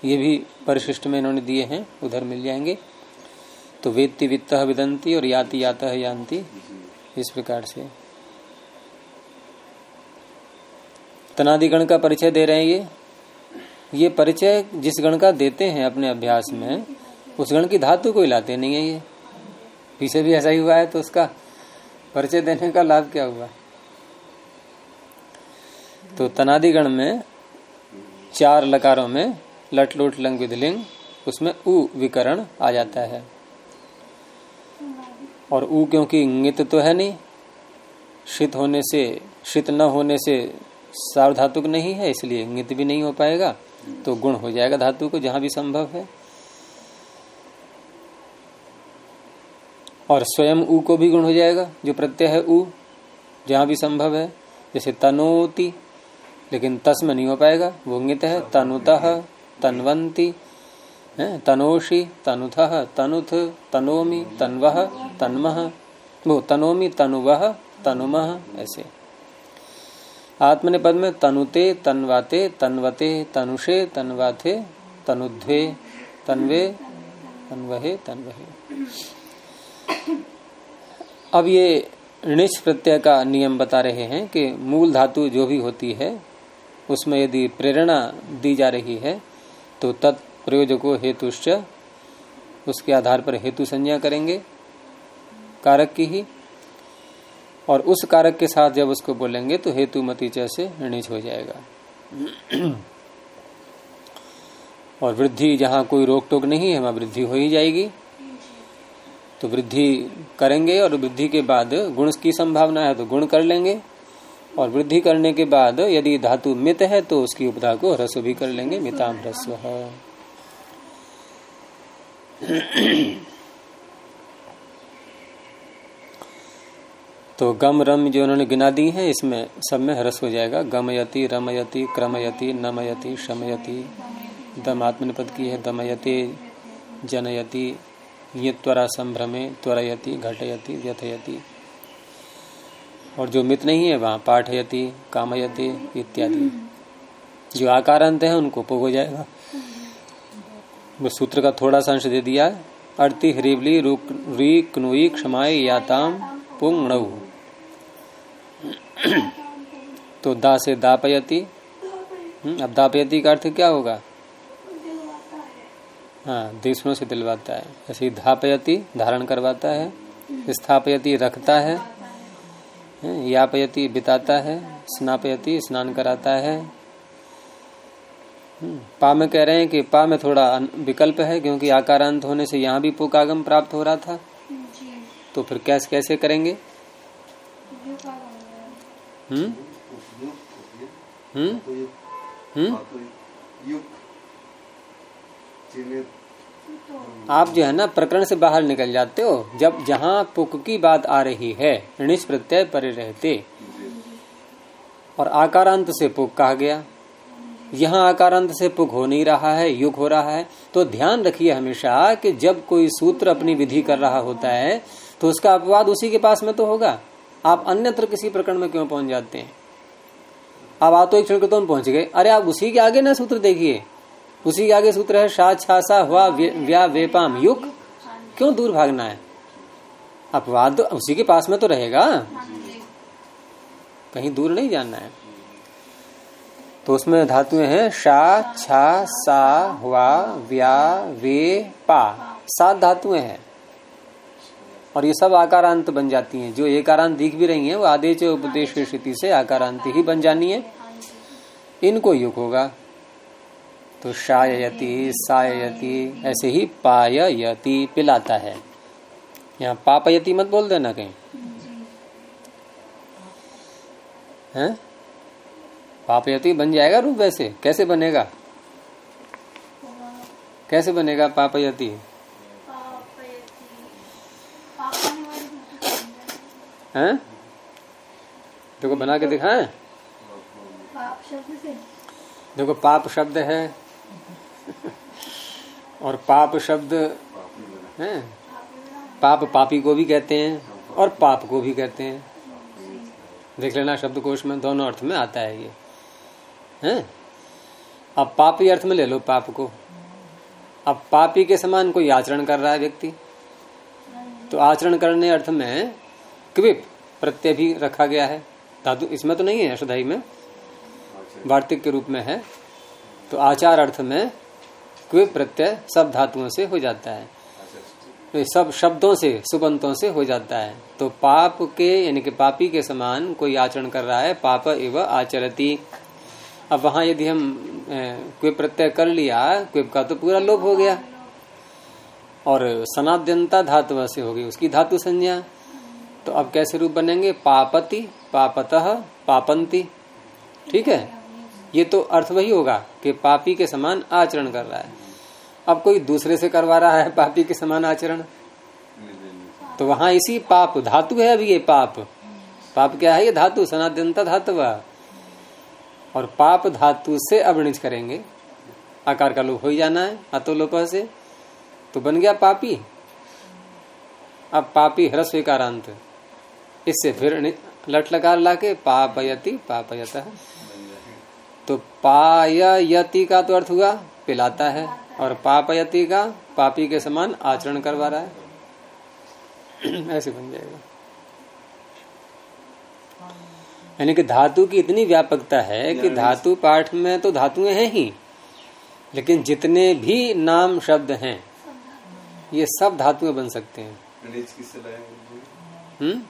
ये भी परिशिष्ट में इन्होंने दिए हैं, उधर मिल जाएँगे। तो वेत्ति वित्त विदंती और याति यात यान्ति, इस प्रकार से। तनादिगण का परिचय दे रहे हैं ये। ये परिचय जिस गण का देते हैं अपने अभ्यास में, उस गण की धातु को लाते नहीं है ये। पीछे भी ऐसा ही हुआ है तो उसका परिचय देने का लाभ क्या हुआ? तो तनादिगण में, चार लकारों में लट लुट लंग विधलिंग उसमें उ विकरण आ जाता है। और उ क्योंकि इंगित तो है नहीं, शीत होने से, शीत न होने से सार्वधातुक नहीं है, इसलिए इंगित भी नहीं हो पाएगा तो गुण हो जाएगा धातु को, जहाँ भी संभव है। और स्वयं ऊ को भी गुण हो जाएगा, जो प्रत्यय है ऊ जहाँ भी संभव है, जैसे तनोति लेकिन तस में नहीं हो पाएगा। वो इंगित है तनुतः तनवंती, है, तनोषि तनुथ तनुथ, तनोमि तन्वह तन्मह वो तनोमि तनुवह तनुमह ऐसे। आत्मनिपद में तनुते तनवाते, तनवते तनुषे, तनवाथे तनुध्वे, तन्वे तन्वहे तन्वहे। अब ये ऋणिच प्रत्यय का नियम बता रहे हैं कि मूल धातु जो भी होती है उसमें यदि प्रेरणा दी जा रही है तो तत्प्रयोजको हेतुश्च उसके आधार पर हेतु संज्ञा करेंगे, कारक की ही। और उस कारक के साथ जब उसको बोलेंगे तो हेतु मतीचा से ऋणिज हो जाएगा। और वृद्धि, जहाँ कोई रोक टोक नहीं है, वहाँ वृद्धि हो ही जाएगी। तो वृद्धि करेंगे, और वृद्धि के बाद गुण की संभावना है तो गुण कर लेंगे। और वृद्धि करने के बाद यदि धातु मित है तो उसकी उपधा को ह्रस्व भी कर लेंगे, मिताम ह्रस्व तो गम, रम जो उन्होंने गिना दी है, इसमें सब में ह्रस्व हो जाएगा। गमयति, रमयति, क्रमयति, नमयति, शमयति। दम आत्मनिपद की है, दमयति, जनयति, ये त्वरा संभ्रमे, त्वरयति, घटयति, व्यथयति। और जो मित नहीं है वहाँ पाठयति कामयति इत्यादि। जो आकारांत है उनको पुग हो जाएगा। वो सूत्र का थोड़ा सा अंश दे दिया अर्थी ह्रीवली री कनुई क्षमाई याताम पुंग तो दा से दापयती हम्म, अब दापयती का अर्थ क्या होगा? हाँ देशनों से दिलवाता है। ऐसे धापयती धारण करवाता है स्थापयती रखता है यापयती बिताता है स्नापयती स्नान कराता है। हम्म, पा में कह रहे हैं कि पा में थोड़ा विकल्प है क्योंकि आकारांत होने से यहाँ भी पुकागम प्राप्त हो रहा था। जी। तो फिर कैसे कैसे करेंगे? करेंगे? हम्म? हम्म? तो हम्म हाँ, तो युग चिन्हित तो आप जो है ना प्रकरण से बाहर निकल जाते हो जब जहाँ पुक की बात आ रही है ऋणिस प्रत्यय परे रहते। और आकारांत से पुक कहा गया। यहाँ आकारांत से पुक हो नहीं रहा है, युग हो रहा है तो ध्यान रखिए हमेशा कि जब कोई सूत्र अपनी विधि कर रहा होता है तो उसका अपवाद उसी के पास में तो होगा। आप अन्यत्र किसी प्रकरण में क्यों पहुँच जाते हैं? आप तो एक क्षण पहुँच गए। अरे आप उसी के आगे ना सूत्र देखिए। उसी के आगे सूत्र है, शा छा सा हुआ व्या वेपाम युग क्यों दूर भागना है? अपवाद तो उसी के पास में तो रहेगा। कहीं दूर नहीं जाना है। तो उसमें धातुएँ हैं, शा छा सा हुआ व्या वे पा। सात धातुएँ हैं। और ये सब आकारांत बन जाती हैं। जो एकारांत दिख भी रही हैं, वो आदेश उपदेश की स्थिति से आकारांत ही बन जानी है। इनको युग होगा। तो शायती सायती ऐसे ही पाययति पिलाता है। यहाँ पापयति मत बोल देना कहीं। हैं? पापयति बन जाएगा रूप वैसे? कैसे बनेगा? कैसे बनेगा पापयति? हैं? देखो बना के दिखाएँ। पाप शब्द से। देखो पाप शब्द है। (laughs) और पाप शब्द है? पाप पापी को भी कहते हैं और पाप को भी कहते हैं। देख लेना, शब्दकोश में दोनों अर्थ में आता है ये। हैं? अब पापी अर्थ में ले लो पाप को। अब पापी के समान कोई आचरण कर रहा है व्यक्ति? तो आचरण करने अर्थ में क्विप प्रत्यय भी रखा गया है। धातु इसमें तो नहीं है अष्टाई में। वार्तिक के रूप में है। तो आचार अर्थ में क्विप प्रत्यय सब धातुओं से हो जाता है। तो सब शब्दों से सुबंतों से हो जाता है। तो पाप के यानी कि पापी के समान कोई आचरण कर रहा है पाप एव आचरती। अब वहाँ यदि हम क्विप प्रत्यय कर लिया क्विप का तो पूरा लोप हो गया। और सनाद्यंता धातु से होगी उसकी धातु संज्ञा। तो अब कैसे रूप बनेंगे? पापति पापतः पापंती। ठीक है? ये तो अर्थ वही होगा कि पापी के समान आचरण कर रहा है। अब कोई दूसरे से करवा रहा है पापी के समान आचरण? तो वहाँ इसी पाप, धातु है अभी ये पाप। पाप क्या है? ये धातु, सनातनता धातु और पाप धातु से अवणिज करेंगे। आकार का लोप हो ही जाना है अतोलोप से। तो बन गया पापी। अब पापी ह्रस्व कारांत इससे फिर लट लकार लाके पापयति, पापयत। तो पाययति का तो अर्थ हुआ, पिलाता है। और पापयति का पापी के समान आचरण करवा रहा है। (clears throat) ऐसे बन जाएगा। यानी कि धातु की इतनी व्यापकता है कि धातु पाठ में तो धातुएँ हैं ही लेकिन जितने भी नाम शब्द हैं ये सब धातुएँ बन सकते हैं। हम्म?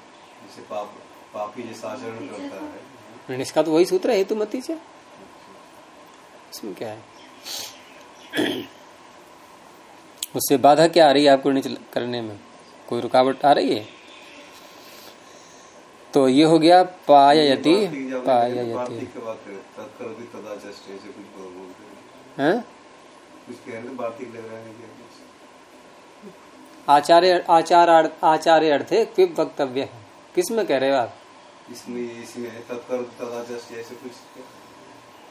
पाप पापी जैसा आचरण करता है। इसका तो वही सूत्र है हेतु मती से। इसमें क्या है? (coughs) उससे बाधा क्या आ रही है आपको नीचे करने में? कोई रुकावट आ रही है? तो ये हो गया पाययति पाययति। आचार्य आचार आचार्य अर्थे क्विप वक्तव्य है? किसमें कह रहे हो आप? इसमें इसमें तत्कर ऐसे कुछ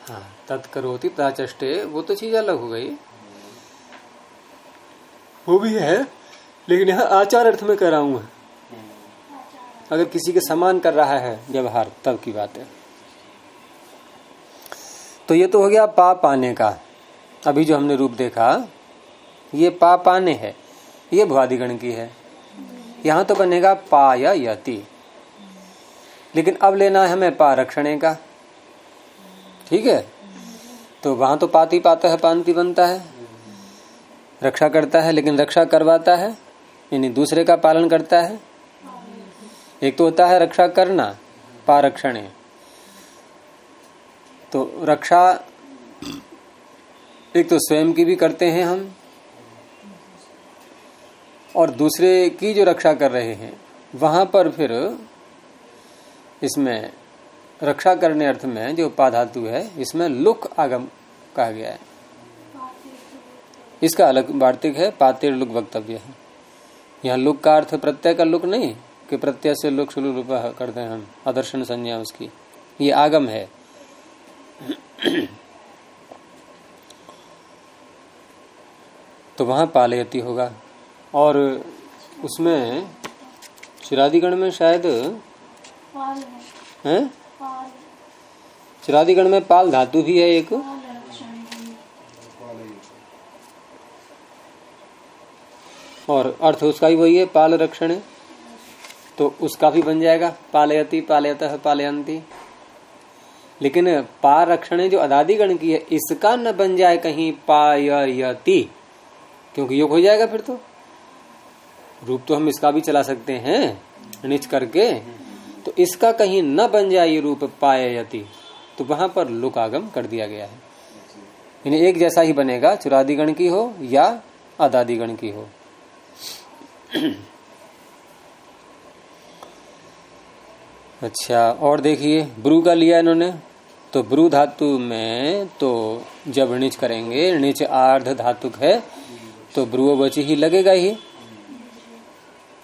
हाँ तत्करोति प्राचष्टे, वो तो चीज़ अलग हो गई। वो भी है, लेकिन यहाँ आचार अर्थ में कह रहा हूँ अगर किसी के समान कर रहा है व्यवहार, तब की बात है। तो ये तो हो गया पा पाने का। अभी जो हमने रूप देखा, ये पा पाने है। ये भुआदिगण की है। यहाँ तो बनेगा पा या यति लेकिन अब लेना है हमें पा रक्षणे का। ठीक है? तो वहाँ तो पाती पाता है, पांति बनता है। रक्षा करता है, लेकिन रक्षा करवाता है, यानी दूसरे का पालन करता है। एक तो होता है रक्षा करना, पारक्षण। तो रक्षा एक तो स्वयं की भी करते हैं हम, और दूसरे की जो रक्षा कर रहे हैं, वहाँ पर फिर इसमें रक्षा करने अर्थ में जो उपाधातु है इसमें लुक आगम कहा गया है। इसका अलग वार्तिक है पातिर लुक वक्तव्य है। यहाँ लुक का अर्थ प्रत्यय का लुक नहीं कि प्रत्यय से लुक शुलु रूप करते हैं हम आदर्शन संज्ञा उसकी। ये आगम है। (clears throat) तो वहाँ पालयती होगा। और उसमें चिरादिगण में शायद है। है? चिरादिगण में पाल धातु भी है एक। और अर्थ उसका भी वही है, पाल रक्षण। तो उसका भी बन जाएगा, पालयती, पालयत पालयंती लेकिन पा रक्षण जो अदादिगण की है, इसका न बन जाए कहीं पायती क्योंकि योग हो जाएगा फिर तो। रूप तो हम इसका भी चला सकते हैं, निच करके। तो इसका कहीं न बन जाए रूप पायती तो वहाँ पर लुकागम कर दिया गया है। यानी एक जैसा ही बनेगा, चुरादिगण की हो या अदादिगण की हो। (clears throat) अच्छा और देखिए, ब्रू का लिया इन्होंने। तो ब्रू धातु में तो जब णिच करेंगे णिच आर्ध धातुक है तो ब्रुव वच ही लगेगा ही।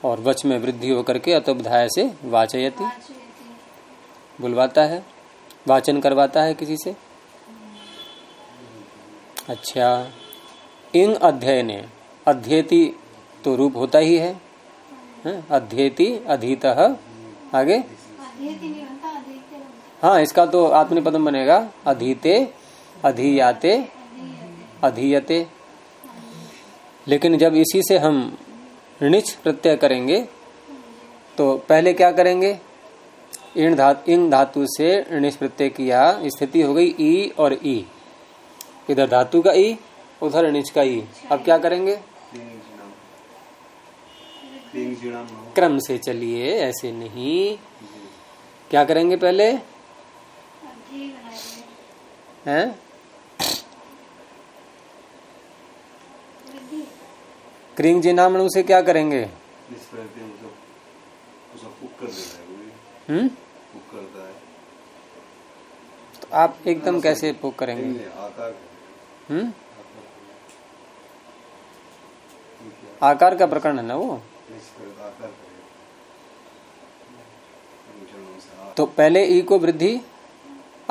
और वच में वृद्धि होकर के अतुबधाय से वाचयति। बुलवाता है? वाचन करवाता है किसी से? अच्छा। इंग अध्ययन अध्येति तो रूप होता ही है, है? अध्येति अधीत आगे? हाँ इसका तो आत्मनि पदम बनेगा। अधीते अधीयाते अधीयते। लेकिन जब इसी से हम ऋणिच प्रत्यय करेंगे तो पहले क्या करेंगे? इन धातु इन धातु से ऋणिच प्रत्यय किया स्थिति हो गई ई और ई। इधर धातु का ई, उधर ऋणिच का ई। अब क्या करेंगे? क्रम से चलिए, ऐसे नहीं। क्या करेंगे पहले? हैं? क्रिंग जी नाम से क्या करेंगे? हम्म? तो आप एकदम कैसे पुक करेंगे? आकार हम्म? आकार का प्रकरण है ना वो? तो पहले ई को वृद्धि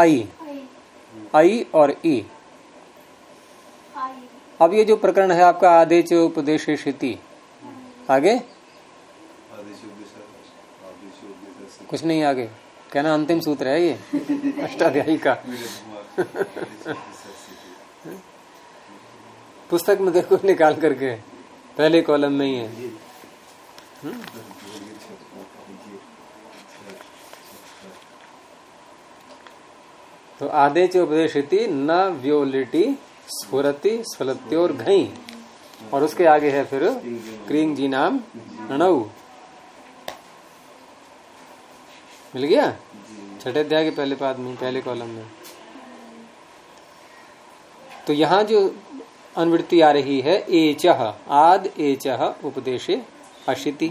आई। आई और ई। अब ये जो प्रकरण है आपका आदेश उपदेश स्थिति। आगे? कुछ नहीं आगे। कहना अंतिम सूत्र है ये? (laughs) अष्टाध्यायी का। पुस्तक में देखो निकाल करके। पहले कॉलम में ही है। तो आदेश उपदेश न व्योलिटी। स्फुरति, स्फलत्योर घई। और उसके आगे है फिर क्रींग जी नाम रणऊ मिल गया? छठे अध्याय के पहले पाद में, पहले कॉलम में। तो यहाँ जो अनुवृत्ति आ रही है एचह आद एचह उपदेशे, अशिति।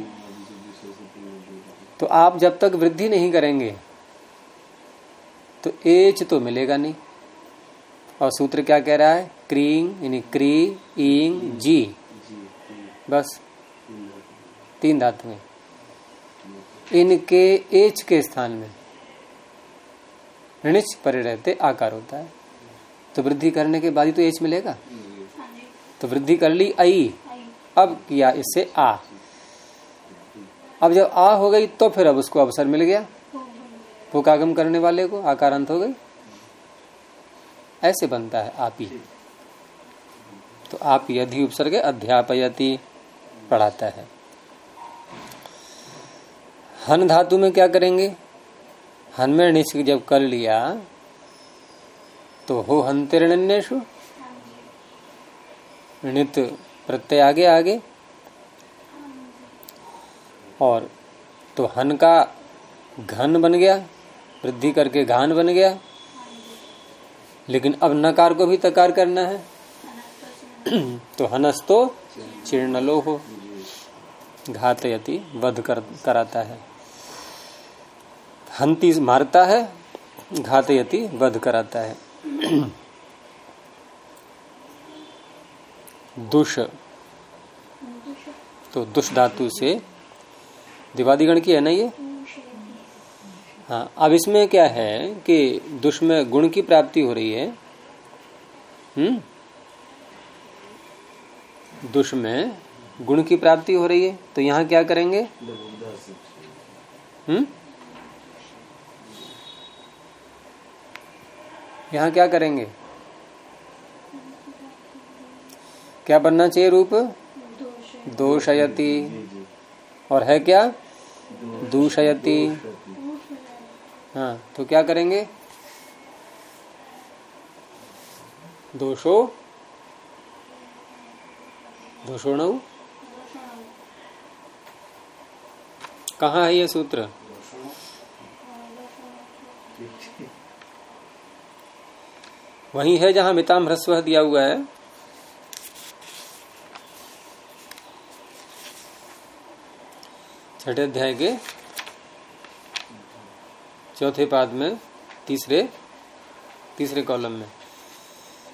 तो आप जब तक वृद्धि नहीं करेंगे तो एच तो मिलेगा नहीं। और सूत्र क्या कह रहा है? क्रींग यानी क्री ईंग जी। बस। तीन धातु इनके एच के स्थान में ऋणिच परे रहते आकार होता है। तो वृद्धि करने के बाद ही तो एच मिलेगा? तो वृद्धि कर ली आई। अब किया इससे आ। अब जब आ हो गई तो फिर अब उसको अवसर मिल गया। पुकागम करने वाले को आकार अंत हो गई। ऐसे बनता है आप ही। तो आप यदि उपसर्ग अध्यापयति, पढ़ाता है। हन धातु में क्या करेंगे? हन में निश्चित जब कर लिया तो हो हंतिरणन्यु नित प्रत्यय आगे आगे। और तो हन का घन बन गया, वृद्धि करके घान बन गया। लेकिन अब नकार को भी तकार करना है। तो हनस हनस्तो चिर्णलो हो घातयति वध कर, कराता है। हंती मारता है घातयति वध कराता है। दुष। तो दुष धातु से दिवादिगण की है ना ये? हाँ अब इसमें क्या है कि दुष में गुण की प्राप्ति हो रही है। हम्म? दुष गुण की प्राप्ति हो रही है तो यहाँ क्या करेंगे? हम्म? यहाँ क्या करेंगे? क्या बनना चाहिए रूप? दोषयति। और है क्या? दूषयति। हाँ तो क्या करेंगे? दोषो, दोषोण। कहा है ये सूत्र? वही है जहाँ मिताम ह्रस्व दिया हुआ है। छठे अध्याय के चौथे पाद में, तीसरे तीसरे कॉलम में।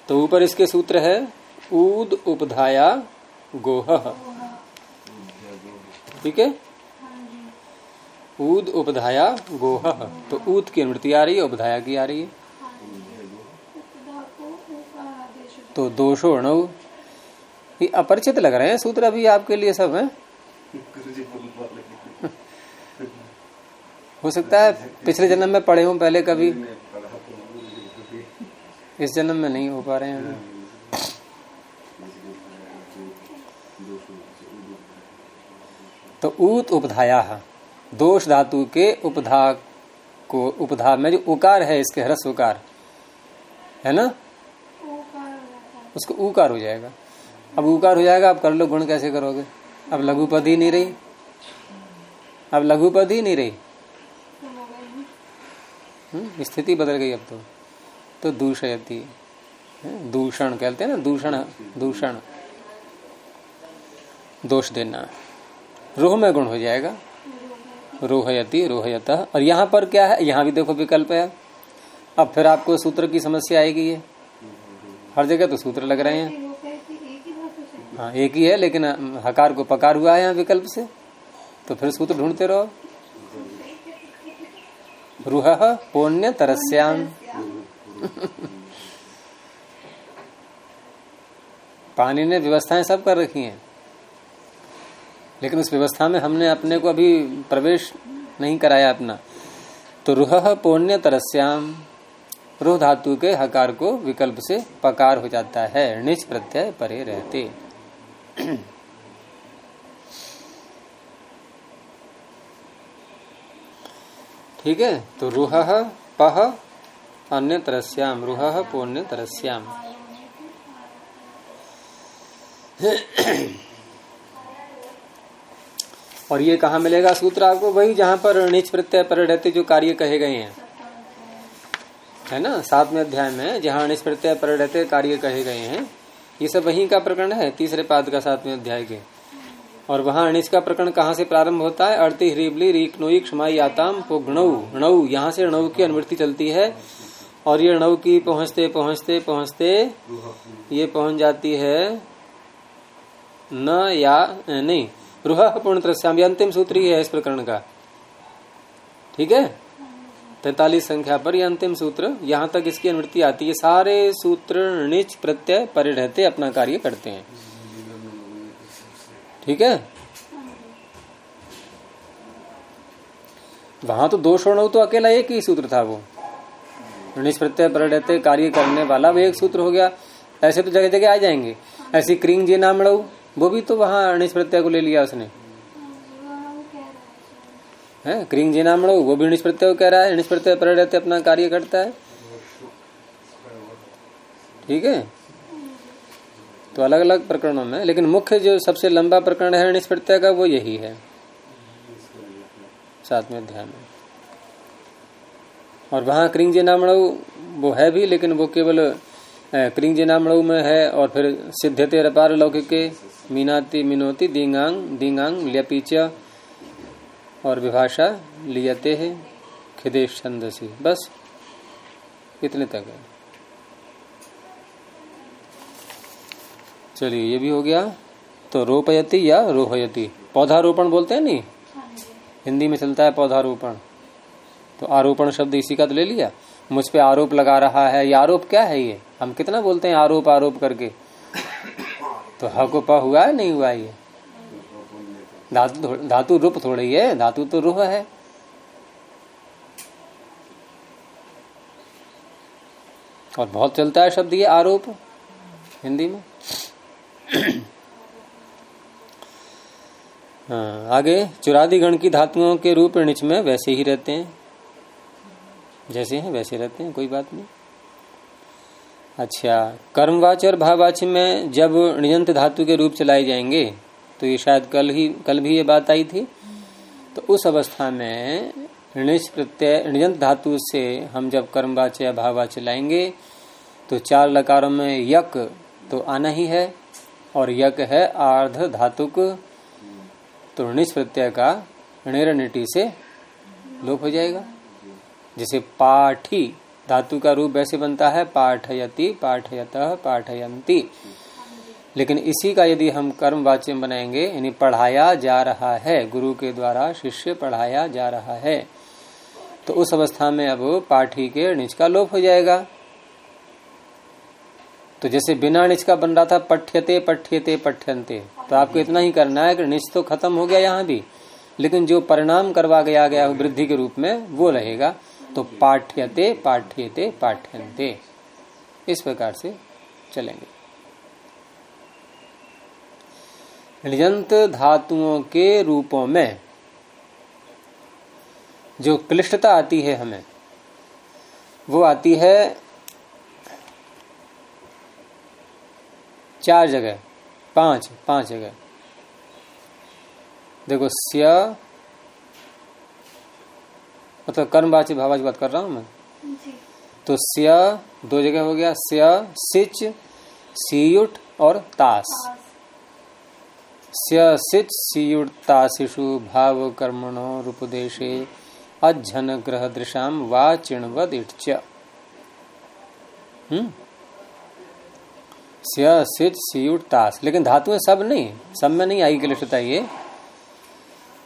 तो ऊपर इसके सूत्र है, ऊद उपधाया गोह। ठीक है? ऊद उपधाया गोह। तो ऊद की अनुवृत्ति आ रही है, उपधाया की आ रही है। तो दोषो अणु अपरिचित लग रहे हैं सूत्र अभी आपके लिए सब है। हो सकता है पिछले जन्म में पढ़े हूँ, पहले कभी। इस जन्म में नहीं हो पा रहे हैं तो ऊत उपधाया, दोष धातु के उपधा को, उपधा में जो उकार है, इसके ह्रस्व उकार, है ना? उसको उकार हो जाएगा। अब उकार हो जाएगा आप कर लो, गुण कैसे करोगे? अब लघुपद ही नहीं रही। अब लघुपद ही नहीं रही। स्थिति बदल गई अब तो। तो दूषयती दूषण कहते हैं ना, दूषण दूषण। दोष देना। रोह में गुण हो जाएगा। रोहयती, रोहयत। और यहाँ पर क्या है? यहाँ भी देखो विकल्प है। अब फिर आपको सूत्र की समस्या आएगी ये। हर जगह तो सूत्र लग रहे हैं। हाँ एक ही है, लेकिन, हकार को पकार हुआ है यहाँ विकल्प से। तो फिर सूत्र ढूंढते रहो। रुह पुण्य तरस्याम पानी ने व्यवस्थाएँ सब कर रखी हैं। लेकिन उस व्यवस्था में हमने अपने को अभी प्रवेश नहीं कराया अपना। तो रुह पुण्य तरस्याम रुह धातु के हकार को विकल्प से पकार हो जाता है निच प्रत्यय परे रहते। ठीक है? तो रूह, पह अन्य तरस्याम रूह पुण्य तरस्याम और ये कहा मिलेगा सूत्र आपको? वही जहाँ पर निच प्रत्यय पर रहते जो कार्य कहे गए हैं। है ना? सातवें अध्याय में जहाँ निच प्रत्यय पर रहते कार्य कहे गए हैं। ये सब वही का प्रकरण है? तीसरे पाद का सातवें अध्याय के। और वहाँ अणिच का प्रकरण कहाँ से प्रारंभ होता है? अड़ती हरीबली रीक नोई क्षमाई आताम पोगणऊ णऊ यहाँ से णऊ की अनुवृत्ति चलती है और ये णऊ की पहुँचते पहुँचते पहुँचते ये पहुँच जाती है न या, नहीं रूह पूर्ण त्रस्याम अंतिम सूत्र ही है इस प्रकरण का। ठीक है? तैतालीस संख्या पर यह अंतिम सूत्र, यहाँ तक इसकी अनुवृत्ति आती है। सारे सूत्र निच प्रत्यय परिणहते अपना कार्य करते हैं। ठीक है? वहाँ तो दो स्वर्ण तो अकेला एक ही सूत्र था वो। निष् प्रत्यय पर कार्य करने वाला वो एक सूत्र हो गया। ऐसे तो जगह जगह आ जाएँगे। ऐसी क्रिंग जी नाम लड़ू, वो भी तो वहाँ निष् प्रत्यय को ले लिया उसने। है? क्रिंग जी नाम लड़ू, वो भी निष् प्रत्यय को कह रहा है। निष् प्रत्यय पर अपना कार्य करता है। ठीक है? तो अलग अलग प्रकरणों में, लेकिन मुख्य जो सबसे लंबा प्रकरण है प्रत्यय का, वो यही है। सातवें अध्याय में। और वहाँ क्रिंग नामणु वो है भी, लेकिन वो केवल क्रिंग नामणु में है, और फिर सिद्धते रपार लौकिक के मीनाती मिनोती, दिंगांग दिंगांग ल्यपीच और विभाषा लियते है, खिदेश छंदसी। बस, इतने तक है। चलिए, ये भी हो गया। तो रोपयति या रोहयति? पौधारोपण बोलते हैं नहीं हिंदी में चलता है पौधारोपण। तो आरोपण शब्द इसी का तो ले लिया। मुझ पे आरोप लगा रहा है। ये आरोप क्या है ये? हम कितना बोलते हैं आरोप आरोप करके? तो ह को प हुआ है, नहीं हुआ ये? धातु धातु रूप थोड़ी है, धातु तो रूह है। और बहुत चलता है शब्द ये आरोप, हिंदी में। (clears throat) आगे चुरादी गण की धातुओं के रूप णिच में वैसे ही रहते हैं। जैसे हैं, वैसे रहते हैं, कोई बात नहीं। अच्छा कर्मवाच्य और भाववाच्य में जब निजंत धातु के रूप चलाए जाएँगे तो ये शायद कल ही, कल भी ये बात आई थी। तो उस अवस्था में ऋणिश प्रत्यय निजंत धातु से हम जब कर्मवाच्य या भाववाच्य लाएँगे तो चार लकारों में यक तो आना ही है। और यक है आर्ध धातुक तो ऋणिश प्रत्यय का ऋणिटी से लोप हो जाएगा। जैसे पाठी धातु का रूप वैसे बनता है, पाठयति, पाठयत पाठयंती लेकिन इसी का यदि हम कर्म वाच्य बनाएँगे, यानी पढ़ाया जा रहा है, गुरु के द्वारा शिष्य पढ़ाया जा रहा है तो उस अवस्था में अब पाठी के निच का लोप हो जाएगा। तो जैसे बिना निच का बन रहा था, पठ्यते पठ्यते पठ्यंते तो आपको इतना ही करना है कि निच तो खत्म हो गया यहाँ भी, लेकिन जो परिणाम करवा गया गया वृद्धि के रूप में, वो रहेगा। तो पाठ्यते पाठ्यते पाठ्यंते इस प्रकार से चलेंगे। निजंत धातुओं के रूपों में जो क्लिष्टता आती है हमें, वो आती है चार जगह पाँच पाँच जगह। देखो स्य मतलब कर्मवाची भावाची बात कर रहा हूँ मैं? जी। तो स्य दो जगह हो गया स्य सिच सीयुट और तास। स्य सिच सीयुट तासिषु भाव कर्मणो रूपदेशे अज्झन ग्रह दृशाम वा चिणवद इट्च हम्म? स्य सिच सीयुट तास। लेकिन धातुएँ सब नहीं सब में नहीं आई क्लिष्टता ये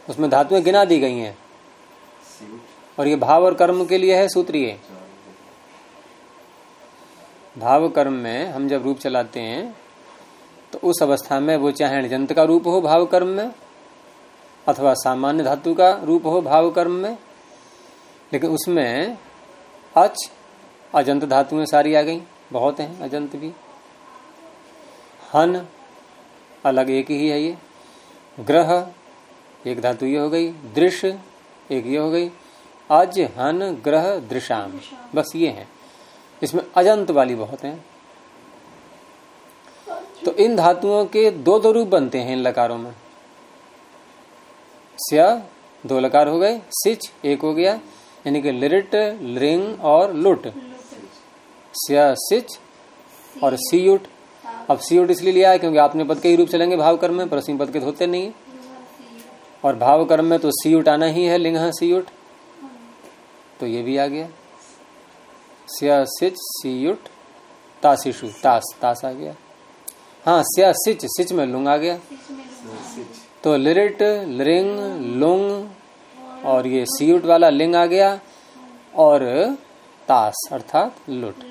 उसमें धातुएँ गिना दी गई हैं। और ये भाव और कर्म के लिए है सूत्रीय भाव कर्म में हम जब रूप चलाते हैं तो उस अवस्था में वो चाहे जंत का रूप हो भाव कर्म में अथवा सामान्य धातु का रूप हो भाव कर्म में लेकिन उसमें अच अजंत धातुएँ सारी आ गई बहुत हैं अजंत भी। हन अलग एक ही है ये। ग्रह एक धातु ये हो गई दृश्य एक ये हो गई। अज हन ग्रह दृशाम बस ये है। इसमें अजंत वाली बहुत हैं। तो इन धातुओं के दो दो रूप बनते हैं इन लकारों में। स्या दो लकार हो गए सिच एक हो गया यानी कि लिरिट लिंग और लुट। स्या सिच और सीयुट। अब सीयुट इसलिए लिया है क्योंकि आपने पद के ही रूप चलेंगे भाव कर्म में परसिंग पद के होते नहीं है। और भाव कर्म में तो सीयुट आना ही है, लिंग सीयुट तो ये भी आ गया। सिच सीयुट तासिशु तास तास आ गया। हाँ स्या सिच सिच में लुंग आ गया। तो लिरिट, लिंग, लुंग, और ये सीयुट वाला लिंग आ गया, और तास, अर्थात लुट।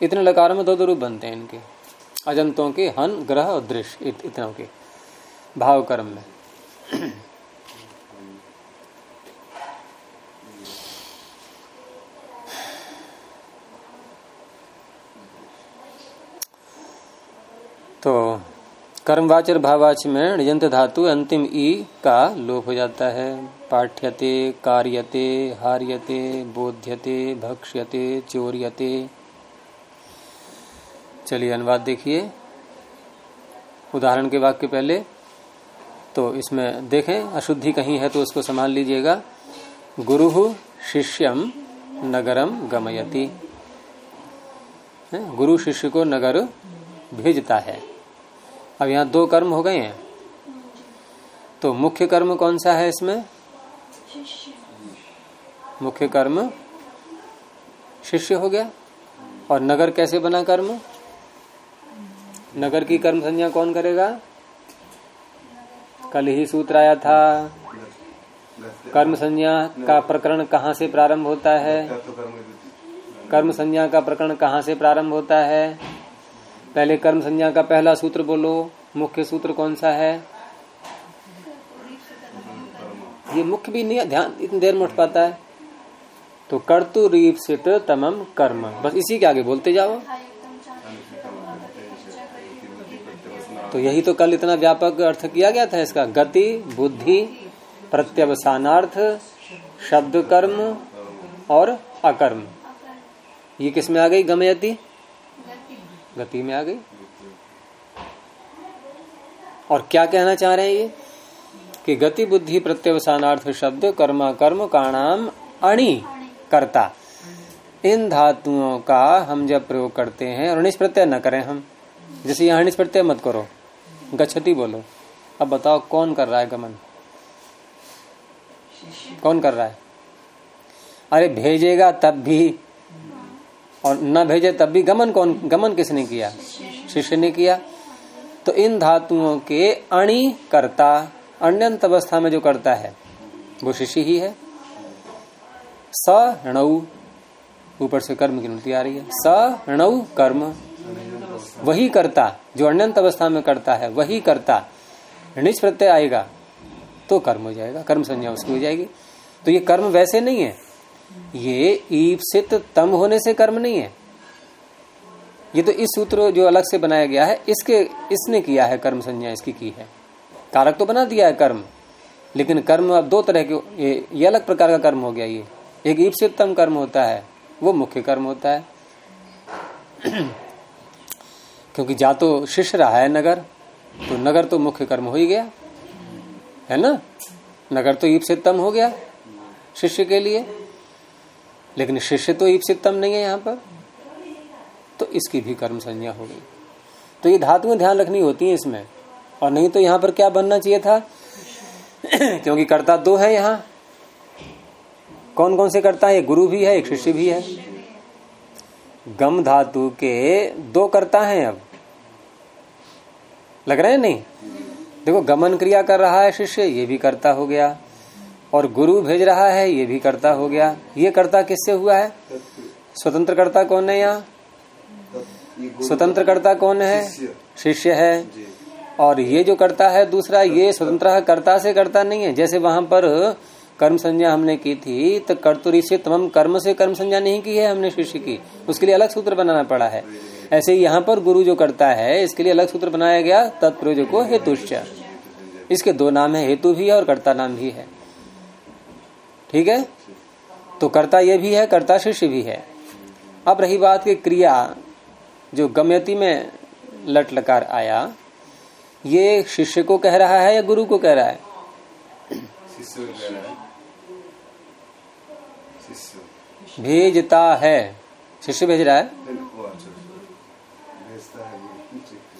इतने लकारों में दो दो रूप बनते हैं इनके। अजंतों के हन ग्रह और दृश्य इत, इतनों के भाव कर्म में। तो कर्मवाचर भावाच में यंत्र धातु अंतिम ई का लोप हो जाता है। पाठ्यते कार्यते हार्यते बोध्यते भक्ष्यते चोर्यते चलिए अनुवाद देखिए। उदाहरण के वाक्य पहले। तो इसमें देखें, अशुद्धि कहीं है तो उसको संभाल लीजिएगा। गुरु शिष्यम नगरम गमयति। गुरु शिष्य को नगर भेजता है। अब यहाँ दो कर्म हो गए हैं। तो मुख्य कर्म कौन सा है इसमें? मुख्य कर्म शिष्य हो गया। और नगर कैसे बना कर्म? नगर की कर्म संज्ञा कौन करेगा? कल ही सूत्र आया था। कर्म संज्ञा का प्रकरण कहाँ से प्रारंभ होता है? कर्म संज्ञा का प्रकरण कहाँ से प्रारंभ होता है? पहले कर्म संज्ञा का पहला सूत्र बोलो। मुख्य सूत्र कौन सा है? ये मुख्य भी नहीं ध्यान, इतनी देर में उठ पाता है। तो कर्तु रीप सिट तमम कर्म। बस इसी के आगे बोलते जाओ। तो यही तो कल इतना व्यापक अर्थ किया गया था इसका। गति, बुद्धि, प्रत्यवसानार्थ शब्द कर्म और अकर्म। ये किसमें आ गई गमयति? गति में आ गई। और क्या कहना चाह रहे हैं ये? कि गति, बुद्धि, प्रत्यवसानार्थ, शब्द, कर्म कर्म काणाम, अणि, करता। इन धातुओं का हम जब प्रयोग करते हैं और निष् प्रत्यय न करें हम, जैसे यहाँ निष् प्रत्यय मत करो। गच्छति बोलो। अब बताओ कौन कर रहा है गमन? कौन कर रहा है? अरे भेजेगा तब भी। और न भेजे तब भी गमन कौन, गमन किसने किया? शिष्य ने किया। तो इन धातुओं के अणि करता अन्यंत अवस्था में जो करता है, वो शिष्य ही है। स ऊपर से कर्म की उन्नति आ रही है। स कर्म। वही करता जो अनंत अवस्था में करता है वही करता। निज प्रत्यय आएगा तो कर्म हो जाएगा कर्म संज्ञा उसकी हो जाएगी। तो ये कर्म वैसे नहीं है। ये ईप्सित तम होने से कर्म नहीं है। ये तो इस सूत्र जो अलग से बनाया गया है इसके इसने किया है कर्म संज्ञा इसकी की है। कारक तो बना दिया है कर्म लेकिन कर्म अब दो तरह के ये, ये अलग प्रकार का कर्म हो गया ये। एक ईप्सित तम कर्म होता है वो मुख्य कर्म होता है। क्योंकि जा तो शिष्य रहा है नगर तो नगर तो मुख्य कर्म हो ही गया। है ना? नगर तो ईप हो गया शिष्य के लिए। लेकिन शिष्य तो ईप नहीं है यहाँ पर। तो इसकी भी कर्म संज्ञा हो गई। तो ये धातुएँ ध्यान रखनी होती है इसमें। और नहीं तो यहाँ पर क्या बनना चाहिए था? (clears throat) क्योंकि कर्ता दो है यहाँ। कौन कौन से करता है? एक गुरु भी है, एक शिष्य भी है। गम धातु के दो करता है अब। लग रहे हैं नहीं? देखो गमन क्रिया कर रहा है शिष्य ये भी करता हो गया। और गुरु भेज रहा है ये भी करता हो गया। ये करता किससे हुआ है? स्वतंत्र करता कौन है यहाँ? स्वतंत्र करता कौन है? शिष्य है। और ये जो करता है दूसरा ये स्वतंत्र कर्ता से करता नहीं है। जैसे वहाँ पर कर्म संज्ञा हमने की थी तो कर्तुरी से तमाम कर्म से कर्म संज्ञा नहीं की है हमने शिष्य की। उसके लिए अलग सूत्र बनाना पड़ा है। ऐसे यहाँ पर गुरु जो करता है, इसके लिए अलग सूत्र बनाया गया तत्प्रयोजको हेतुश्च। इसके दो नाम है, हेतु भी है और कर्ता नाम भी है। ठीक है? तो कर्ता ये भी है, कर्ता शिष्य भी है। अब रही बात की क्रिया, जो गम्यति में लट लकार आया, ये शिष्य को कह रहा है या गुरु को कह रहा है? भेजता है। शिष्य भेज रहा है?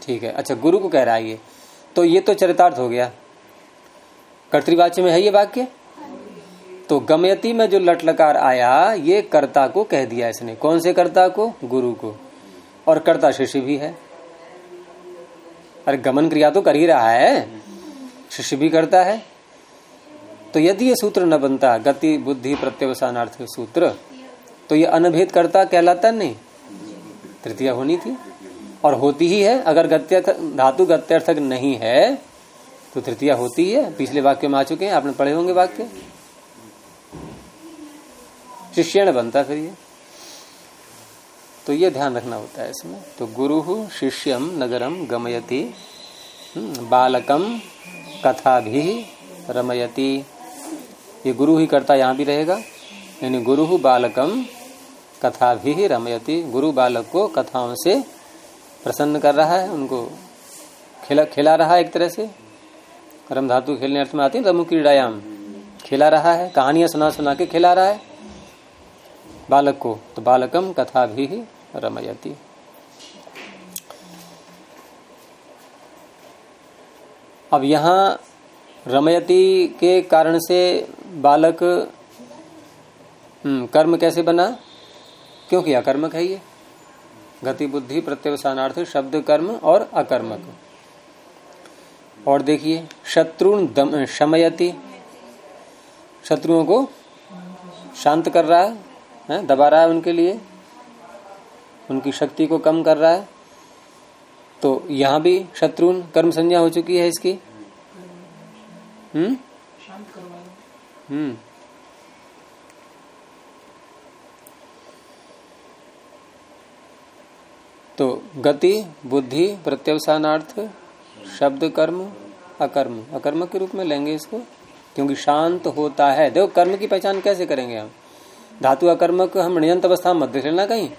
ठीक है। अच्छा गुरु को कह रहा है ये। तो ये तो चरितार्थ हो गया। कर्तवाच्य में है ये वाक्य? तो गमयती में जो लटलकार आया, ये कर्ता को कह दिया इसने। कौन से कर्ता को? गुरु को। और कर्ता शिष्य भी है। अरे, गमन क्रिया तो कर ही रहा है। शिष्य भी करता है। तो यदि ये सूत्र न बनता गति बुद्धि प्रत्यवसानार्थ सूत्र तो ये अनभेद करता कहलाता नहीं। तृतीय होनी थी। और होती ही है अगर गत्य धातु गत्यर्थक नहीं है तो तृतीय होती है पिछले वाक्य में आ चुके हैं आपने पढ़े होंगे वाक्य। शिष्यण बनता फिर ये। तो ये ध्यान रखना होता है इसमें। तो गुरु शिष्यम नगरम गमयति हम्म, बालकम कथा भी रमयति। ये गुरु ही करता यहाँ भी रहेगा। यानी गुरु बालकम कथा भी रमयती। गुरु बालक को कथाओं से प्रसन्न कर रहा है, उनको खिला खिला रहा है एक तरह से। कर्म धातु खेलने अर्थ में आती है रमु क्रीड़ायाम। खिला रहा है, कहानियाँ सुना सुना के खिला रहा है। बालक को तो बालकम कथा भी रमयती। अब यहाँ रमयती के कारण से बालक हम्म, कर्म कैसे बना? क्योंकि अकर्मक है ये। गति बुद्धि प्रत्यवसानार्थ शब्द कर्म और अकर्मक। और देखिए शत्रु शमयति। शत्रुओं को शांत कर रहा है, है दबा रहा है उनके लिए। उनकी शक्ति को कम कर रहा है। तो यहाँ भी शत्रु कर्म संज्ञा हो चुकी है इसकी। हम्म? हम्म। तो गति बुद्धि प्रत्यवसानार्थ शब्द कर्म अकर्म। अकर्म के रूप में लेंगे इसको क्योंकि शांत होता है। देखो कर्म की पहचान कैसे करेंगे हम? धातु अकर्मक हम नियंत अवस्था मत देख लेना कहीं?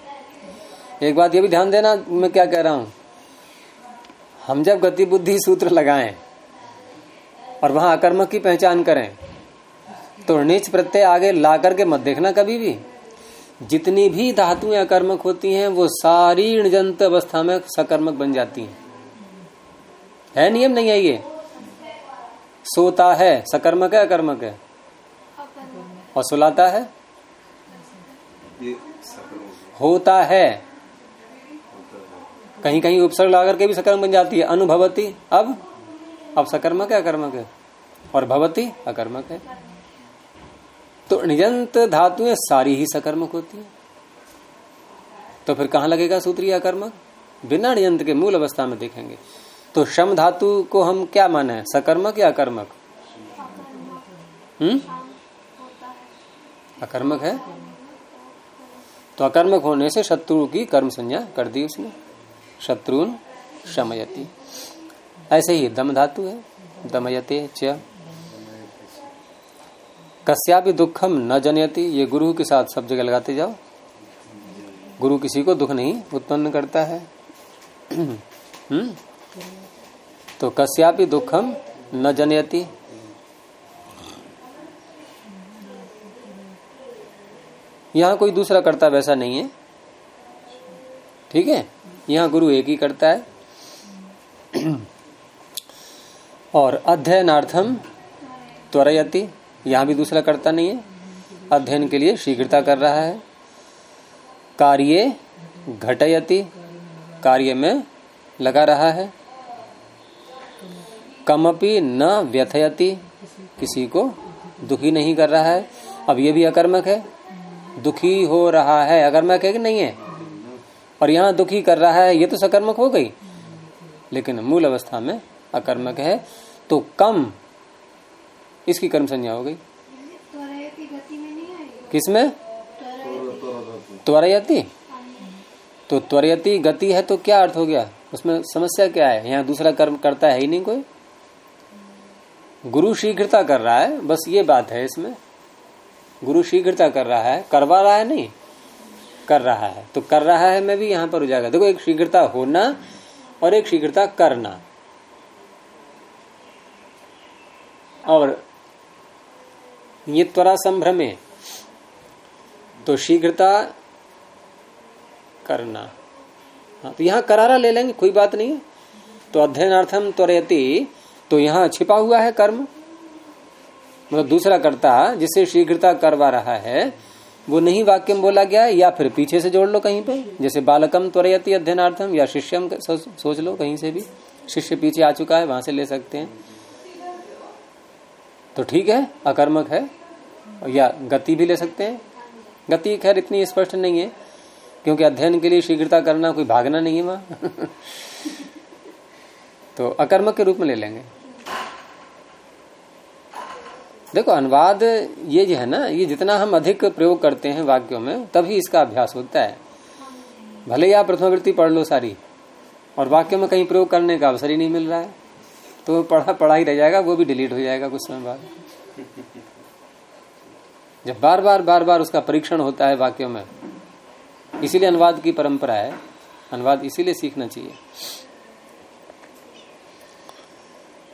एक बात ये भी ध्यान देना मैं क्या कह रहा हूँ? हम जब गति बुद्धि सूत्र लगाएँ और वहाँ अकर्मक की पहचान करें। तो नीच प्रत्यय आगे ला करके मत देखना कभी भी। जितनी भी धातुएँ अकर्मक होती हैं वो सारी निजंत अवस्था में सकर्मक बन जाती हैं। है नियम नहीं है ये? सोता है सकर्मक है अकर्मक है? और सुलाता है? होता है। कहीं कहीं उपसर्ग ला करके भी सकर्म बन जाती है। अनुभवती? अब? अब सकर्मक है अकर्मक है। और भवती अकर्मक है। तो निजंत धातुएँ सारी ही सकर्मक होती है। तो फिर कहाँ लगेगा सूत्री अकर्मक? बिना निजंत के मूल अवस्था में देखेंगे। तो शम धातु को हम क्या माने? सकर्मक या अकर्मक? हम्म? अकर्मक है। तो अकर्मक होने से शत्रु की कर्म संज्ञा कर दी उसने। शत्रुन शमयति। ऐसे ही दम धातु है। दमयते च। कस्या भी दुखम न जनयति, ये गुरु के साथ सब जगह लगाते जाओ। गुरु किसी को दुख नहीं उत्पन्न करता है। (clears throat) हम्म? तो कस्यापि दुखम न जनयति। यहाँ कोई दूसरा करता वैसा नहीं है। ठीक है? यहाँ गुरु एक ही करता है। (clears throat) और अध्ययनार्थम त्वरयति। यहाँ भी दूसरा करता नहीं है। अध्ययन के लिए शीघ्रता कर रहा है। कार्य घटयति, कार्य में लगा रहा है। कमपि न व्यथयति, किसी को दुखी नहीं कर रहा है। अब ये भी अकर्मक है। दुखी हो रहा है। अकर्मक है कि नहीं है? और यहाँ दुखी कर रहा है, ये तो सकर्मक हो गई। लेकिन मूल अवस्था में अकर्मक है। तो कम इसकी कर्म संज्ञा हो गई? किसमें? त्वरय त्वरयति। तो त्वरयति गति है तो क्या अर्थ हो गया? उसमें समस्या क्या है? यहाँ दूसरा कर्म करता है ही नहीं कोई। गुरु शीघ्रता कर रहा है, बस ये बात है इसमें। गुरु शीघ्रता कर रहा है, करवा रहा है नहीं? कर रहा है। तो कर रहा है मैं भी यहाँ पर उजागर देखो, एक शीघ्रता होना और एक शीघ्रता करना। और ये त्वरा संभ्रमे तो शीघ्रता करना। हाँ तो यहाँ करारा ले लेंगे, कोई बात नहीं। तो अध्ययनार्थम त्वरयति तो यहाँ छिपा हुआ है कर्म। मतलब दूसरा कर्ता जिसे शीघ्रता करवा रहा है, वो नहीं वाक्य में बोला गया, या फिर पीछे से जोड़ लो कहीं पे। जैसे बालकम त्वरयति अध्ययनार्थम या शिष्यम सोच लो कहीं से भी। शिष्य पीछे आ चुका है, वहाँ से ले सकते हैं। तो ठीक है, अकर्मक है, या गति भी ले सकते हैं। गति खैर इतनी स्पष्ट नहीं है, क्योंकि अध्ययन के लिए शीघ्रता करना कोई भागना नहीं है वहाँ। (laughs) तो अकर्मक के रूप में ले लेंगे। देखो, अनुवाद ये जो है ना, ये जितना हम अधिक प्रयोग करते हैं वाक्यों में, तभी इसका अभ्यास होता है। भले ही आप प्रथमावृत्ति पढ़ लो सारी, और वाक्यों में कहीं प्रयोग करने का अवसर ही नहीं मिल रहा है। तो पढ़ा पढ़ा ही रह जाएगा वो भी डिलीट हो जाएगा कुछ समय बाद। जब बार बार बार बार उसका परीक्षण होता है वाक्यों में इसीलिए अनुवाद की परंपरा है अनुवाद इसीलिए सीखना चाहिए।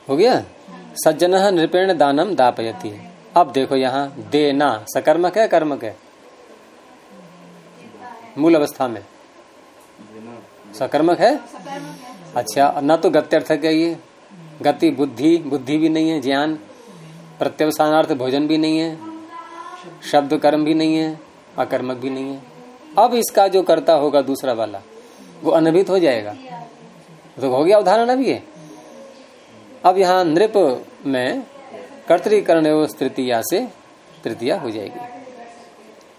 हो गया? सज्जन नृपेण दानम दापयती। अब देखो यहाँ देना सकर्मक है कर्मक है? मूल अवस्था में। सकर्मक है? अच्छा न तो गत्यर्थक है ये? गति, बुद्धि बुद्धि भी नहीं है, ज्ञान, प्रत्यवसानार्थ भोजन भी नहीं है, शब्द कर्म भी नहीं है, अकर्मक भी नहीं है। अब इसका जो करता होगा दूसरा वाला, वो अनभित हो जाएगा। तो हो गया उदाहरण अभी है अब यहाँ नृप में कर्तरीकरण तृतीया से तृतीया हो जाएगी।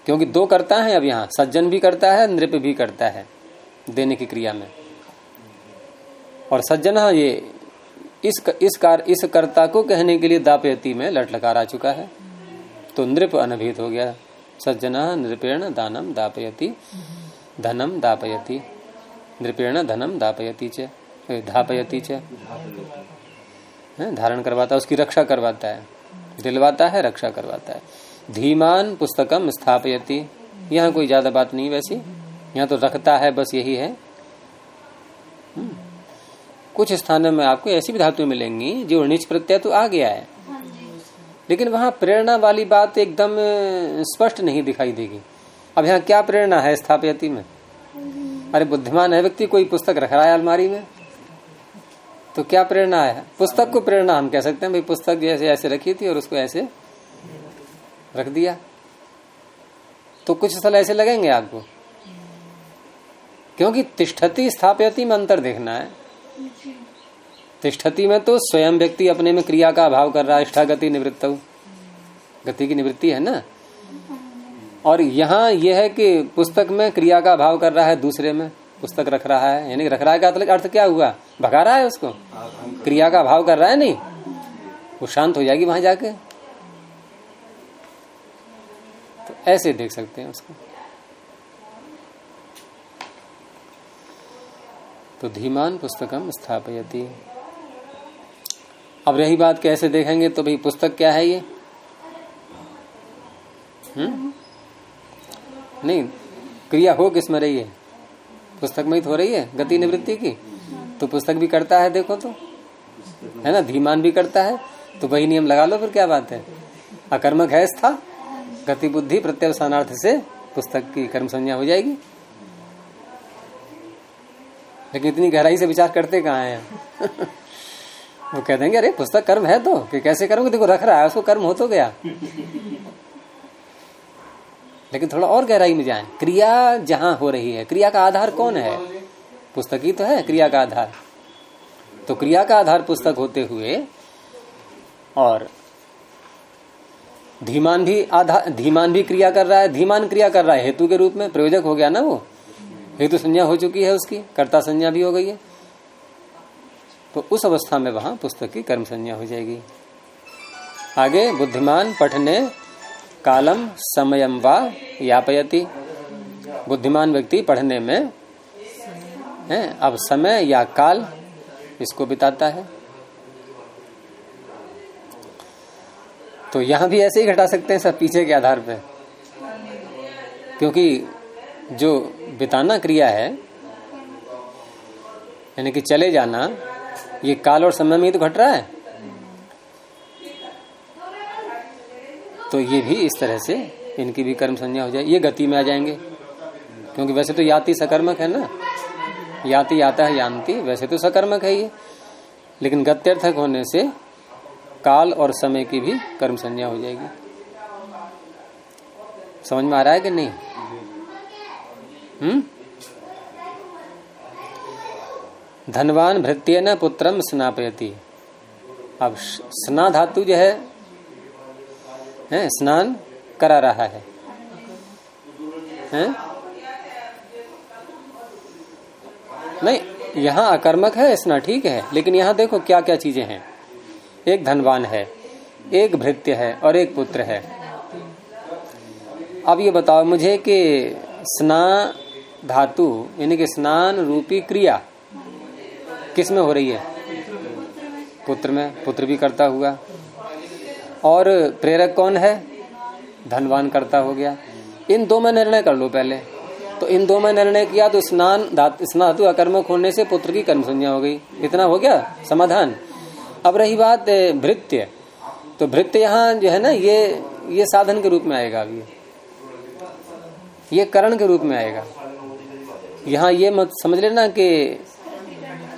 क्योंकि दो करता है अब यहाँ, सज्जन भी करता है, नृप भी करता है, देने की क्रिया में। और सज्जन ये इस इस कार, इस कर्ता को कहने के लिए दापयती में लट लकार आ चुका है। तो नृप अनभित हो गया। सज्जना नृपेण दानम दापयती। धनम दापयती। नृपेण धनम दापयती च। धापयती च। धारण करवाता, उसकी रक्षा करवाता है। दिलवाता है, रक्षा करवाता है। धीमान पुस्तकम स्थापयती। यहाँ कोई ज़्यादा बात नहीं वैसी। यहाँ तो रखता है, बस यही है। हम्म। कुछ स्थानों में आपको ऐसी भी धातु मिलेंगी जो निच प्रत्यय तो आ गया है। लेकिन वहाँ प्रेरणा वाली बात एकदम स्पष्ट नहीं दिखाई देगी। अब यहाँ क्या प्रेरणा है स्थापयती में? अरे बुद्धिमान है व्यक्ति, कोई पुस्तक रख रहा है अलमारी में? तो क्या प्रेरणा है? पुस्तक को प्रेरणा हम कह सकते हैं, भाई पुस्तक जैसे ऐसे रखी थी और उसको ऐसे रख दिया। तो कुछ स्थल ऐसे लगेंगे आपको। क्योंकि तिष्ठती स्थापयती में अंतर देखना है। तिष्ठती में तो स्वयं व्यक्ति अपने में क्रिया का अभाव कर रहा है इष्टागति निवृत्त गति की निवृत्ति है ना? और यहाँ यह है कि पुस्तक में क्रिया का अभाव कर रहा है दूसरे में, पुस्तक रख रहा है, यानी रख रहा है का अर्थ क्या हुआ? भगा रहा है उसको? क्रिया का अभाव कर रहा है नहीं? वो शांत हो जाएगी वहाँ जाके। तो ऐसे देख सकते हैं उसको। तो धीमान पुस्तकम स्थापयती। अब रही बात कैसे देखेंगे तो भाई पुस्तक क्या है ये? हम्म? नहीं, क्रिया हो किसमें रही है? पुस्तक में ही तो हो रही है, गति निवृत्ति की? तो पुस्तक भी करता है, देखो तो। है ना? धीमान भी करता है तो वही नियम लगा लो, फिर क्या बात है? अकर्मक है स्था, गति बुद्धि प्रत्यवसानार्थ से पुस्तक की कर्म संज्ञा हो जाएगी। लेकिन इतनी गहराई से विचार करते कहा है? वो कह देंगे अरे, पुस्तक कर्म है तो कि कैसे करोगे? देखो, रख रहा है, उसको कर्म हो तो गया। लेकिन थोड़ा और गहराई में जाए। क्रिया जहाँ हो रही है, क्रिया का आधार कौन है? पुस्तक ही तो है, क्रिया का आधार। तो क्रिया का आधार पुस्तक होते हुए, और धीमान भी आधार धीमान भी क्रिया कर रहा है, धीमान क्रिया कर रहा है, हेतु के रूप में प्रयोजक हो गया ना वो? हेतु संज्ञा हो चुकी है उसकी, कर्ता संज्ञा भी हो गई है। तो उस अवस्था में वहाँ पुस्तक की कर्म संज्ञा हो जाएगी। आगे, बुद्धिमान पठने कालम समयम वा यापयति। बुद्धिमान व्यक्ति पढ़ने में, है, अब समय या काल इसको बिताता है। तो यहाँ भी ऐसे ही घटा सकते हैं सब पीछे के आधार पे। क्योंकि जो बिताना क्रिया है, यानी कि चले जाना, ये काल और समय में ही तो घट रहा है। तो ये भी इस तरह से इनकी भी कर्म संज्ञा हो जाए, ये गति में आ जाएँगे। क्योंकि वैसे तो याति सकर्मक है ना। याति आता है यान्ति, वैसे तो सकर्मक है ये। लेकिन गत्यर्थक होने से काल और समय की भी कर्म संज्ञा हो जाएगी। समझ में आ रहा है कि नहीं? हम्म? धनवान भृत्य न पुत्रम स्नापयती। अब स्ना धातु जो है स्नान करा रहा है। हैं? नहीं, यहाँ अकर्मक है, स्ना ठीक है, लेकिन यहाँ देखो क्या क्या चीज़ें हैं। एक धनवान है, एक भृत्य है और एक पुत्र है। अब ये बताओ मुझे कि स्ना धातु, यानी कि स्नान रूपी क्रिया, किसमें हो रही है? पुत्र में, पुत्र भी करता हुआ। और प्रेरक कौन है? धनवान करता हो गया। इन दो में निर्णय कर लो पहले। तो इन दो में निर्णय किया तो स्नान धातु अकर्मक होने से पुत्र की कर्म संज्ञा हो गई। इतना हो गया? समाधान। अब रही बात भृत्य। तो भृत्य यहाँ जो है ना, ये ये साधन के रूप में आएगा अभी। ये करण के रूप में आएगा। यहाँ ये मत समझ लेना कि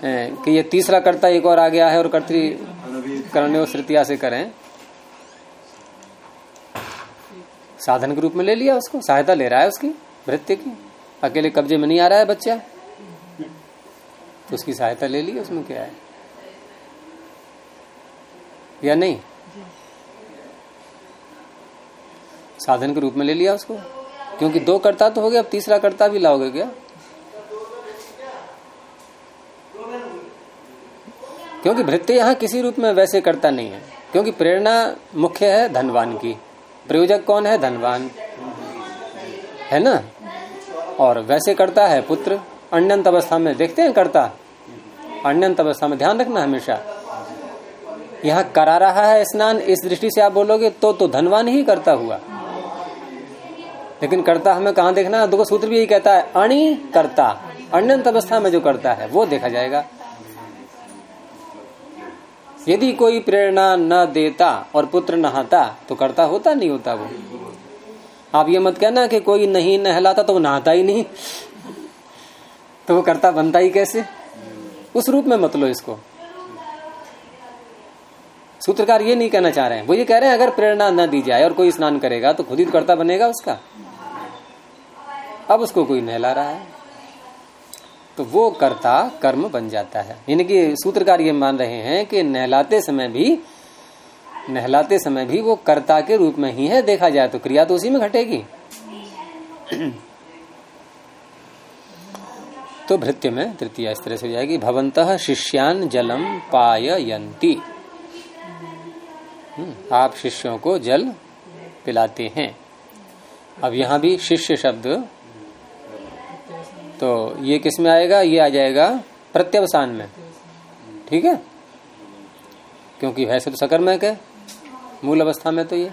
कि ये तीसरा कर्ता एक और आ गया है और कर्तरी करण तृतीया से करें। साधन के रूप में ले लिया उसको, सहायता ले रहा है उसकी, भृत्य की। अकेले कब्जे में नहीं आ रहा है बच्चा। तो उसकी सहायता ले ली, उसमें क्या है? या नहीं? साधन के रूप में ले लिया उसको। क्योंकि दो करता तो हो गया अब तीसरा करता भी लाओगे क्या? क्योंकि भृत्य यहाँ किसी रूप में वैसे करता नहीं है। क्योंकि प्रेरणा मुख्य है धनवान की। प्रयोजक कौन है? धनवान। है ना? और वैसे करता है पुत्र। अन्यंत अवस्था में देखते हैं करता। अन्यंत अवस्था में ध्यान रखना हमेशा। यहाँ करा रहा है स्नान, इस दृष्टि से आप बोलोगे तो तो धनवान ही करता हुआ। लेकिन करता हमें कहा देखना? दुख सूत्र भी यही कहता है अणि करता अन्यंत अवस्था में जो करता है, वो देखा जाएगा। यदि कोई प्रेरणा न देता और पुत्र नहाता तो करता होता, नहीं होता वो? आप ये मत कहना कि कोई नहीं नहलाता तो वो नहाता ही नहीं। तो वो करता बनता ही कैसे? उस रूप में मत लो इसको। सूत्रकार ये नहीं कहना चाह रहे हैं। वो ये कह रहे हैं, अगर प्रेरणा न दी जाए और कोई स्नान करेगा तो खुद ही तो करता बनेगा उसका। अब उसको कोई नहला रहा है। तो वो कर्ता कर्म बन जाता है। यानी कि सूत्रकार ये मान रहे हैं कि नहलाते समय भी नहलाते समय भी वो कर्ता के रूप में ही है। देखा जाए तो क्रिया तो उसी में घटेगी। (clears throat) तो भृत्य में तृतीय इस तरह से हो जाएगी। भवंत शिष्यान जलम पाययंती हम्म, आप शिष्यों को जल पिलाते हैं। अब यहाँ भी शिष्य शब्द तो ये किसमें आएगा? ये आ जाएगा प्रत्यवसान में। ठीक है? क्योंकि वैसे तो सकर्मक है। मूल अवस्था में तो ये।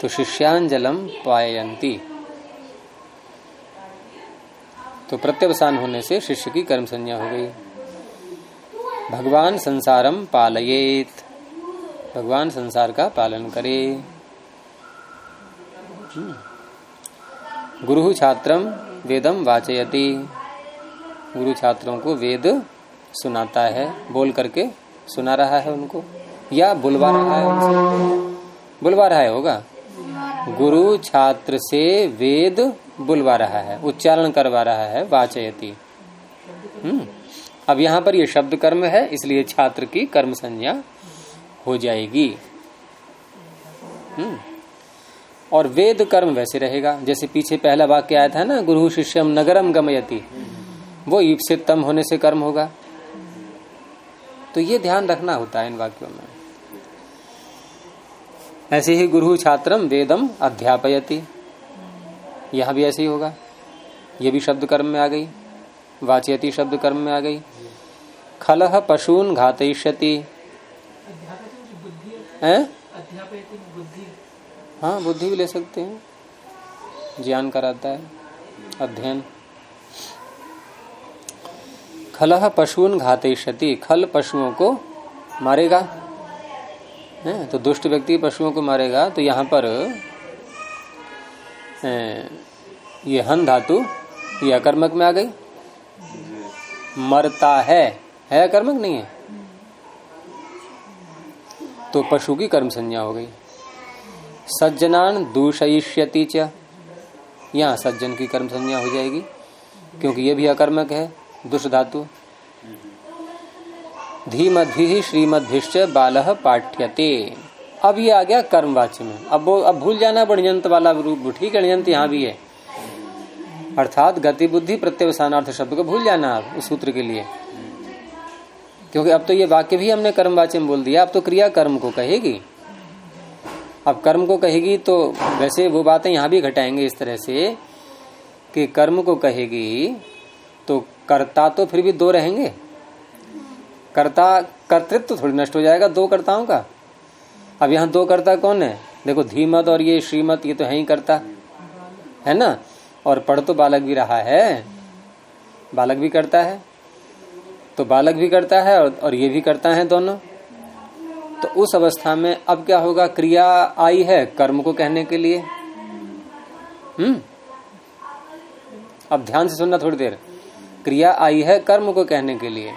तो शिष्यान जलम पायंती तो प्रत्यवसान होने से शिष्य की कर्म संज्ञा हो गई। भगवान संसारम पालयेत। भगवान संसार का पालन करे। गुरु छात्रम वेदम वाचयति। गुरु छात्रों को वेद सुनाता है। बोल करके सुना रहा है उनको। या बुलवा रहा है उनसे। बुलवा रहा है होगा? गुरु छात्र से वेद बुलवा रहा है। उच्चारण करवा रहा है, वाचयति। हम्म। अब यहाँ पर ये शब्द कर्म है, इसलिए छात्र की कर्म संज्ञा हो जाएगी। हम्म। और वेद कर्म वैसे रहेगा। जैसे पीछे पहला वाक्य आया था ना गुरु शिष्यम नगरम गमयति। वो ईप्सित तम होने से कर्म होगा। तो ये ध्यान रखना होता है इन वाक्यों में। ऐसे ही गुरु छात्रम वेदम अध्यापयति। यह भी ऐसे ही होगा। ये भी शब्द कर्म में आ गई। वाचयति शब्द कर्म में आ गई। खलह पशून घातयति हाँ बुद्धि भी ले सकते हैं। ज्ञान कराता है, अध्ययन। खलह पशुन घाते क्षति खल पशुओं को मारेगा। है तो दुष्ट व्यक्ति पशुओं को मारेगा तो यहाँ पर ये हन धातु, ये अकर्मक में आ गई। मरता है है अकर्मक? नहीं है। तो पशु की कर्म संज्ञा हो गई। सज्जनान दूषयिष्यति च। यहाँ सज्जन की कर्म संज्ञा हो जाएगी, क्योंकि ये भी अकर्मक है, दुष्ट धातु। धीमद्भि श्रीमद्भिश्च बाल पाठ्यते। अब ये आ गया कर्मवाच्य में अब वो अब भूल जाना बढ़ियंत वाला रूप। ठीक है यहाँ भी है। अर्थात गति बुद्धि प्रत्यवसानार्थ शब्द को भूल जाना आप उस सूत्र के लिए। क्योंकि अब तो ये वाक्य भी हमने कर्मवाच्य में बोल दिया। अब तो क्रिया कर्म को कहेगी। अब कर्म को कहेगी तो वैसे वो बातें यहाँ भी घटाएँगे इस तरह से कि कर्म को कहेगी तो कर्ता तो फिर भी दो रहेंगे। कर्ता कर्तृत्व तो थोड़ी नष्ट हो जाएगा दो कर्ताओं का। अब यहाँ दो कर्ता कौन है? देखो धीमत और ये श्रीमत ये तो है ही करता। है ना? और पढ़ तो बालक भी रहा है। बालक भी करता है। तो बालक भी करता है और, ये भी करता है दोनों। तो उस अवस्था में अब क्या होगा? क्रिया आई है कर्म को कहने के लिए? हम्म। अब ध्यान से सुनना थोड़ी देर। क्रिया आई है कर्म को कहने के लिए।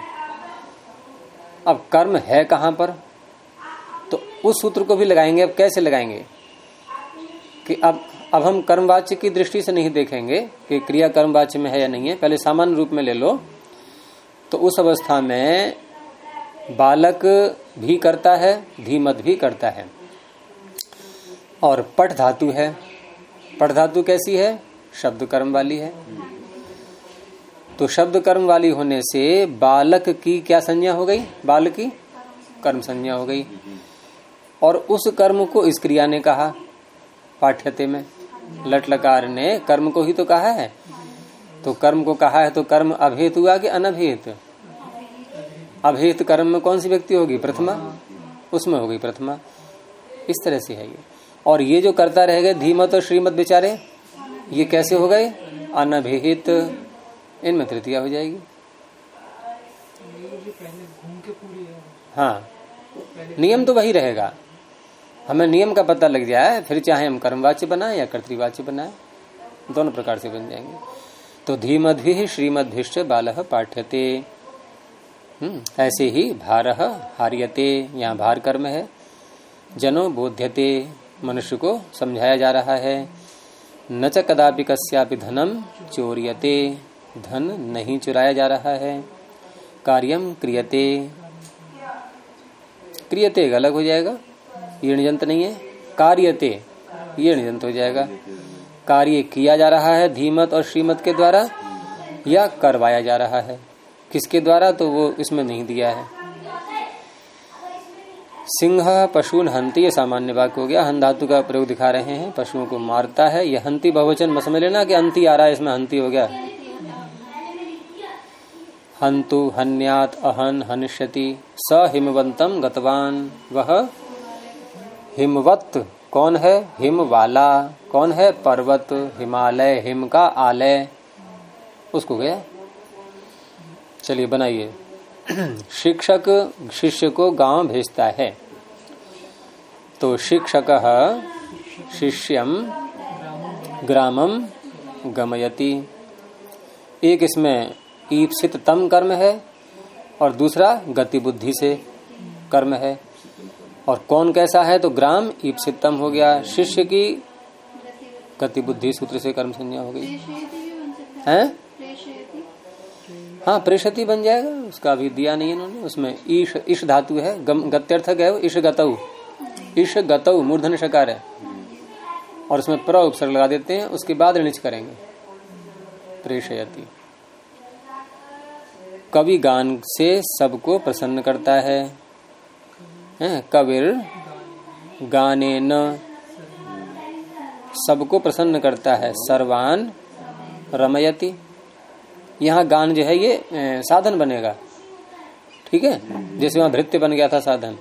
अब कर्म है कहाँ पर? तो उस सूत्र को भी लगाएँगे। अब कैसे लगाएँगे? कि अब अब हम कर्मवाच्य की दृष्टि से नहीं देखेंगे कि क्रिया कर्मवाच्य में है या नहीं है। पहले सामान्य रूप में ले लो। तो उस अवस्था में बालक भी करता है, धीमत भी करता है। और पट धातु है। पट धातु कैसी है? शब्द कर्म वाली है। तो शब्द कर्म वाली होने से बालक की क्या संज्ञा हो गई? बाल की कर्म संज्ञा हो गई। और उस कर्म को इस क्रिया ने कहा पाठ्यते में। लट लकार ने कर्म को ही तो कहा है। तो कर्म को कहा है तो कर्म अभेत हुआ कि अनभेत। अभेत कर्म में कौन सी व्यक्ति होगी? प्रथमा? उसमें होगी प्रथमा। इस तरह से है ये। और ये जो करता रह गए धीमत और श्रीमत बेचारे, ये कैसे हो गए? अनभिहित। इनमें तृतीया हो जाएगी। हाँ। नियम तो वही रहेगा। हमें नियम का पता लग जाए फिर चाहे हम कर्मवाच्य बनाए या कर्तवाच्य बनाए, दोनों प्रकार से बन जाएँगे। तो धीमद धीमद्भि श्रीमद्भिश्च बाल पाठ्यते ऐसे ही भार हार्यते, यहाँ भार कर्म है। जनो बोध्यते, मनुष्य को समझाया जा रहा है। न च कदापि कस्यापि धनम चोरियते, धन नहीं चुराया जा रहा है। कार्यम क्रियते। क्रियते अलग हो जाएगा, ये निजंत नहीं है। कार्यते, ये निजंत हो जाएगा। कार्य किया जा रहा है धीमत और श्रीमत के द्वारा, या करवाया जा रहा है। किसके द्वारा? तो वो इसमें नहीं दिया है। सिंह पशु हंती, ये सामान्य वाक्य हो गया। हन धातु का प्रयोग दिखा रहे हैं। पशुओं को मारता है। यह हंती बहुवचन में समझ लेना कि अंति आ रहा है, इसमें हंती हो गया। हंतु, हन्यात, अहन, हनिष्यति, स हिमवंतम, गतवान। वह हिमवत कौन है? हिम वाला कौन है? पर्वत, हिमालय, हिम का आलय। उसको गया। चलिए बनाइए। शिक्षक शिष्य को गाँव भेजता है। तो शिक्षक शिष्यम ग्रामम गमयति। एक इसमें ईप्सित तम कर्म है और दूसरा गति बुद्धि से कर्म है। और कौन कैसा है? तो ग्राम ईप्सितम हो गया। शिष्य की गति बुद्धि सूत्र से कर्म संज्ञा हो गई। है? हाँ प्रेषति बन जाएगा। उसका अभी दिया नहीं इन्होंने। उसमें ईश ईश धातु है गत्यर्थक है ईश गतऊ ईश गतऊ मूर्धन शकार है। और उसमें प्र उपसर्ग लगा देते हैं उसके बाद ऋणिच करेंगे। प्रेषयति। कवि गान से सबको प्रसन्न करता है, है कविर गाने न सबको प्रसन्न करता है। सर्वान रमयति। यहाँ गान जो है ये साधन बनेगा। ठीक है? जैसे वहाँ भृत्य बन गया था साधन।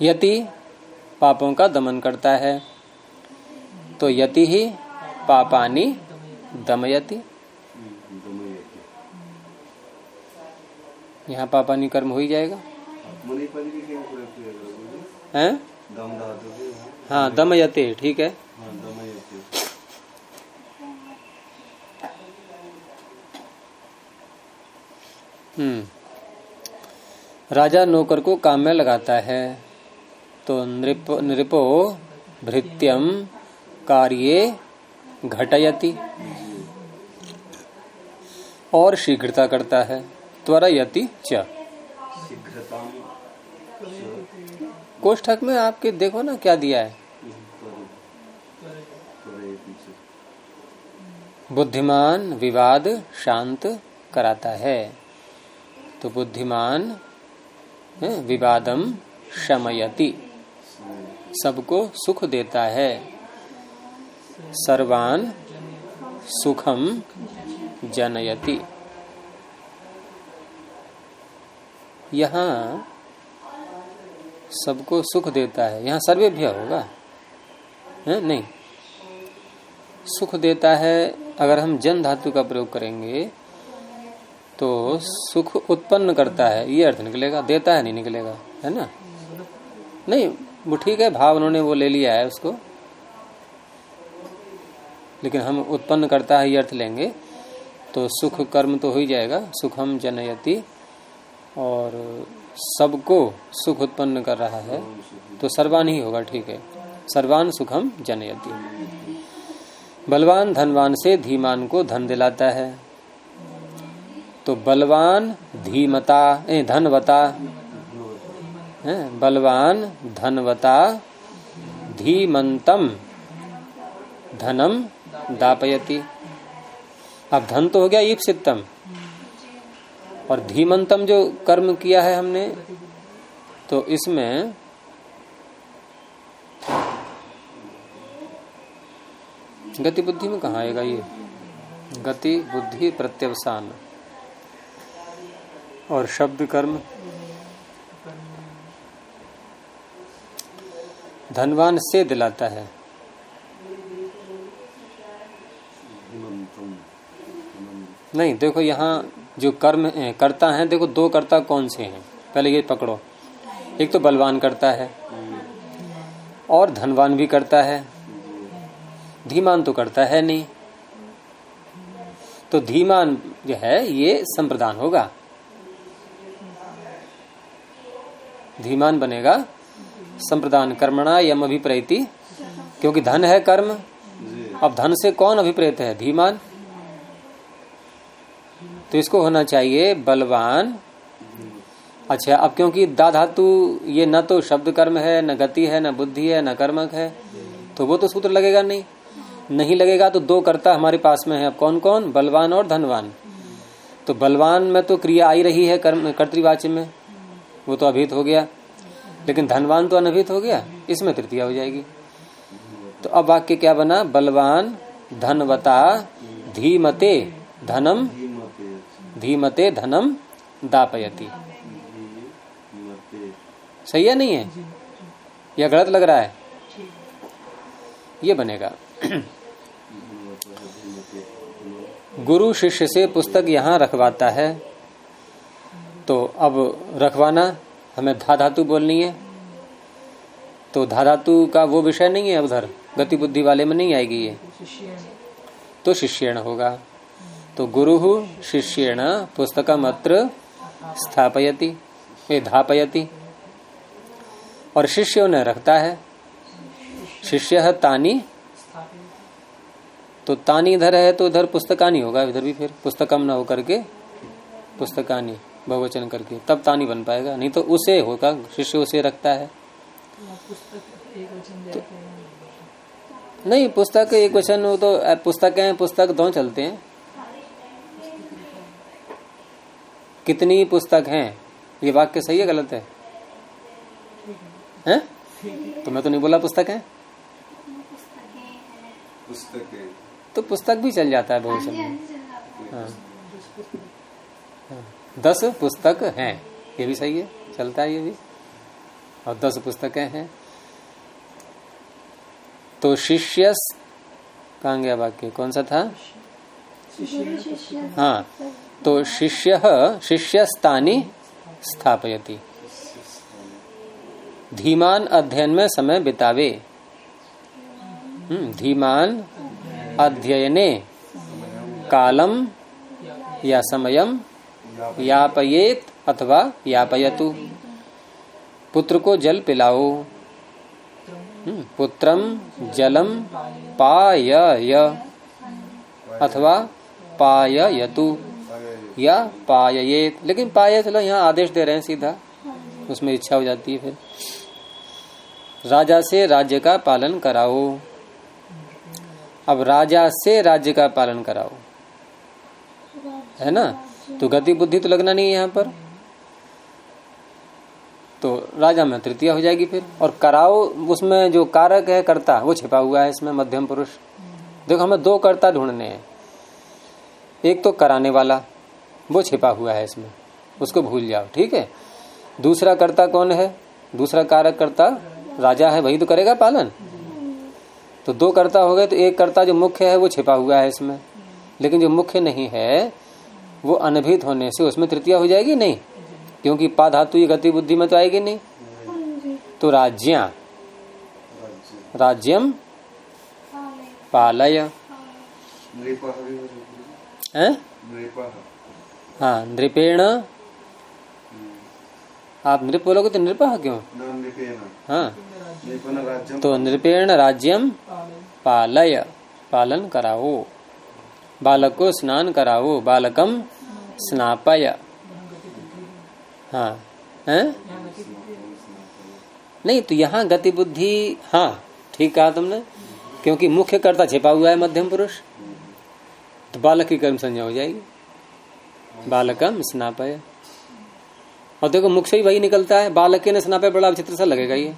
यति पापों का दमन करता है। तो यति ही पापानी दमयति। यहाँ पापानी कर्म हो ही जाएगा। हैं? हाँ दमयते ठीक है हम्म राजा नौकर को काम में लगाता है। तो नृप, नृपो भृत्यम कार्य घटयति। और शीघ्रता करता है, त्वरयति च। कोष्ठक में आपके देखो ना क्या दिया है। बुद्धिमान, विवाद, शांत कराता है। तो बुद्धिमान विवादम शमयति। सबको सुख देता है। सर्वान सुखम जनयति। यहाँ सबको सुख देता है। यहाँ सर्वेभ्य होगा, है, नहीं। सुख देता है अगर हम जन धातु का प्रयोग करेंगे तो सुख उत्पन्न करता है, ये अर्थ निकलेगा, देता है, नहीं निकलेगा, है ना? नहीं, वो ठीक है, भाव उन्होंने वो ले लिया है उसको। लेकिन हम उत्पन्न करता है, ये अर्थ लेंगे तो सुख कर्म तो हो ही जाएगा, सुखम जनयति, और सबको सुख उत्पन्न कर रहा है तो सर्वान ही होगा, ठीक है। सर्वान सुखम जनयति। बलवान धनवान से धीमान को धन दिलाता है। तो बलवान धीमता, ए, धनवता। बलवान धनवता धीमंतम धनम दापयति। अब धन तो हो गया ईप्सितम। और धीमंतम जो कर्म किया है हमने तो इसमें गति बुद्धि में कहा आएगा ये? गति बुद्धि प्रत्यवसान। और शब्द कर्म। धनवान से दिलाता है। नहीं, देखो यहाँ जो कर्म करता है, देखो दो कर्ता कौन से हैं? पहले ये पकड़ो। एक तो बलवान करता है और धनवान भी करता है। धीमान तो करता है नहीं। तो धीमान जो है, ये संप्रदान होगा। धीमान बनेगा। संप्रदान कर्मणा यम अभिप्रेति। क्योंकि धन है कर्म, अब धन से कौन अभिप्रेत है? धीमान। तो इसको होना चाहिए बलवान। अच्छा अब क्योंकि दा धातु ये न तो शब्द कर्म है, न गति है, न बुद्धि है, न कर्मक है तो वो तो सूत्र लगेगा नहीं। नहीं लगेगा तो दो कर्ता हमारे पास में है। अब कौन कौन बलवान और धनवान। तो बलवान में तो क्रिया आई रही है कर्म, कर्तवाच्य में। वो तो अभित हो गया। लेकिन धनवान तो अनभित हो गया, इसमें तृतीया हो जाएगी। तो अब वाक्य क्या बना? बलवान, धनवता, धीमते, धनम धीमते, धनम, दापयती। सही है नहीं है? या गलत लग रहा है? ये बनेगा। गुरु शिष्य से पुस्तक यहाँ रखवाता है। तो अब रखवाना, हमें धा धातु बोलनी है। तो धा धातु का वो विषय नहीं है उधर, गति बुद्धि वाले में नहीं आएगी ये। तो शिष्यण होगा। तो गुरु शिष्यण पुस्तक अत्र स्थापयति धापयति। और शिष्य उन्हें रखता है। शिष्य है तानी। तो तानी इधर है तो इधर पुस्तकानी होगा, इधर भी फिर पुस्तकम न होकर के पुस्तकानी। बहुवचन करके तब तानी बन पाएगा। नहीं तो उसे होगा शिष्य उसे रखता है। तो, नहीं पुस्तक एक वचन वो तो पुस्तक है पुस्तक दो चलते हैं। कितनी पुस्तक हैं? ये वाक्य सही है गलत है? हैं। तो मैं तो नहीं बोला पुस्तक है। पुस्तक तो पुस्तक भी चल जाता है बहुवचन में। हाँ दस पुस्तक हैं। ये भी सही है चलता है ये भी। और दस पुस्तकें हैं। तो शिष्य कहा गया वाक्य कौन सा था? हाँ तो शिष्य शिष्यस्तानी स्थापयति। धीमान अध्ययन में समय बितावे। धीमान अध्ययने। कालम या समयम। यापयेत अथवा यापयतु। पुत्र को जल पिलाओ। पुत्रम जलम पाय अथवा पाययतु। या पाययेत। लेकिन पाय चलो, यहाँ आदेश दे रहे हैं सीधा। उसमें इच्छा हो जाती है फिर। राजा से राज्य का पालन कराओ। अब राजा से राज्य का पालन कराओ। है ना? तो गति बुद्धि तो लगना नहीं है यहाँ पर। तो राजा में तृतीय हो जाएगी फिर। और कराओ, उसमें जो कारक है, कर्ता, वो छिपा हुआ है इसमें, मध्यम पुरुष। देखो, हमें दो कर्ता ढूँढने हैं। एक तो कराने वाला, वो छिपा हुआ है इसमें। उसको भूल जाओ, ठीक है? दूसरा कर्ता कौन है? दूसरा कारक कर्ता, राजा है, वही तो करेगा पालन। तो दो कर्ता हो गए तो एक कर्ता जो मुख्य है, वो छिपा हुआ है इसमें। लेकिन जो मुख्य नहीं है वो अनभित होने से उसमें तृतीय हो जाएगी? नहीं। क्योंकि पा धातु ये गति बुद्धि में तो आएगी नहीं। तो राज्या राज्य राज्यम? पालय। हाँ नृपेण। आप नृप बोलोगे तो नृप क्यों? हाँ। तो नृपेण राज्यम? पालय। पालन कराओ। बालक को स्नान कराओ बालकम स्नापय। हाँ हैं? नहीं तो यहाँ गति बुद्धि हाँ ठीक कहा तुमने, क्योंकि मुख्य कर्ता छिपा हुआ है मध्यम पुरुष तो बालक की कर्म संज्ञा हो जाएगी। बालकम स्नापय। और देखो, मुख से ही वही निकलता है, बालक के ने स्नापय, बड़ा विचित्र सा लगेगा ये।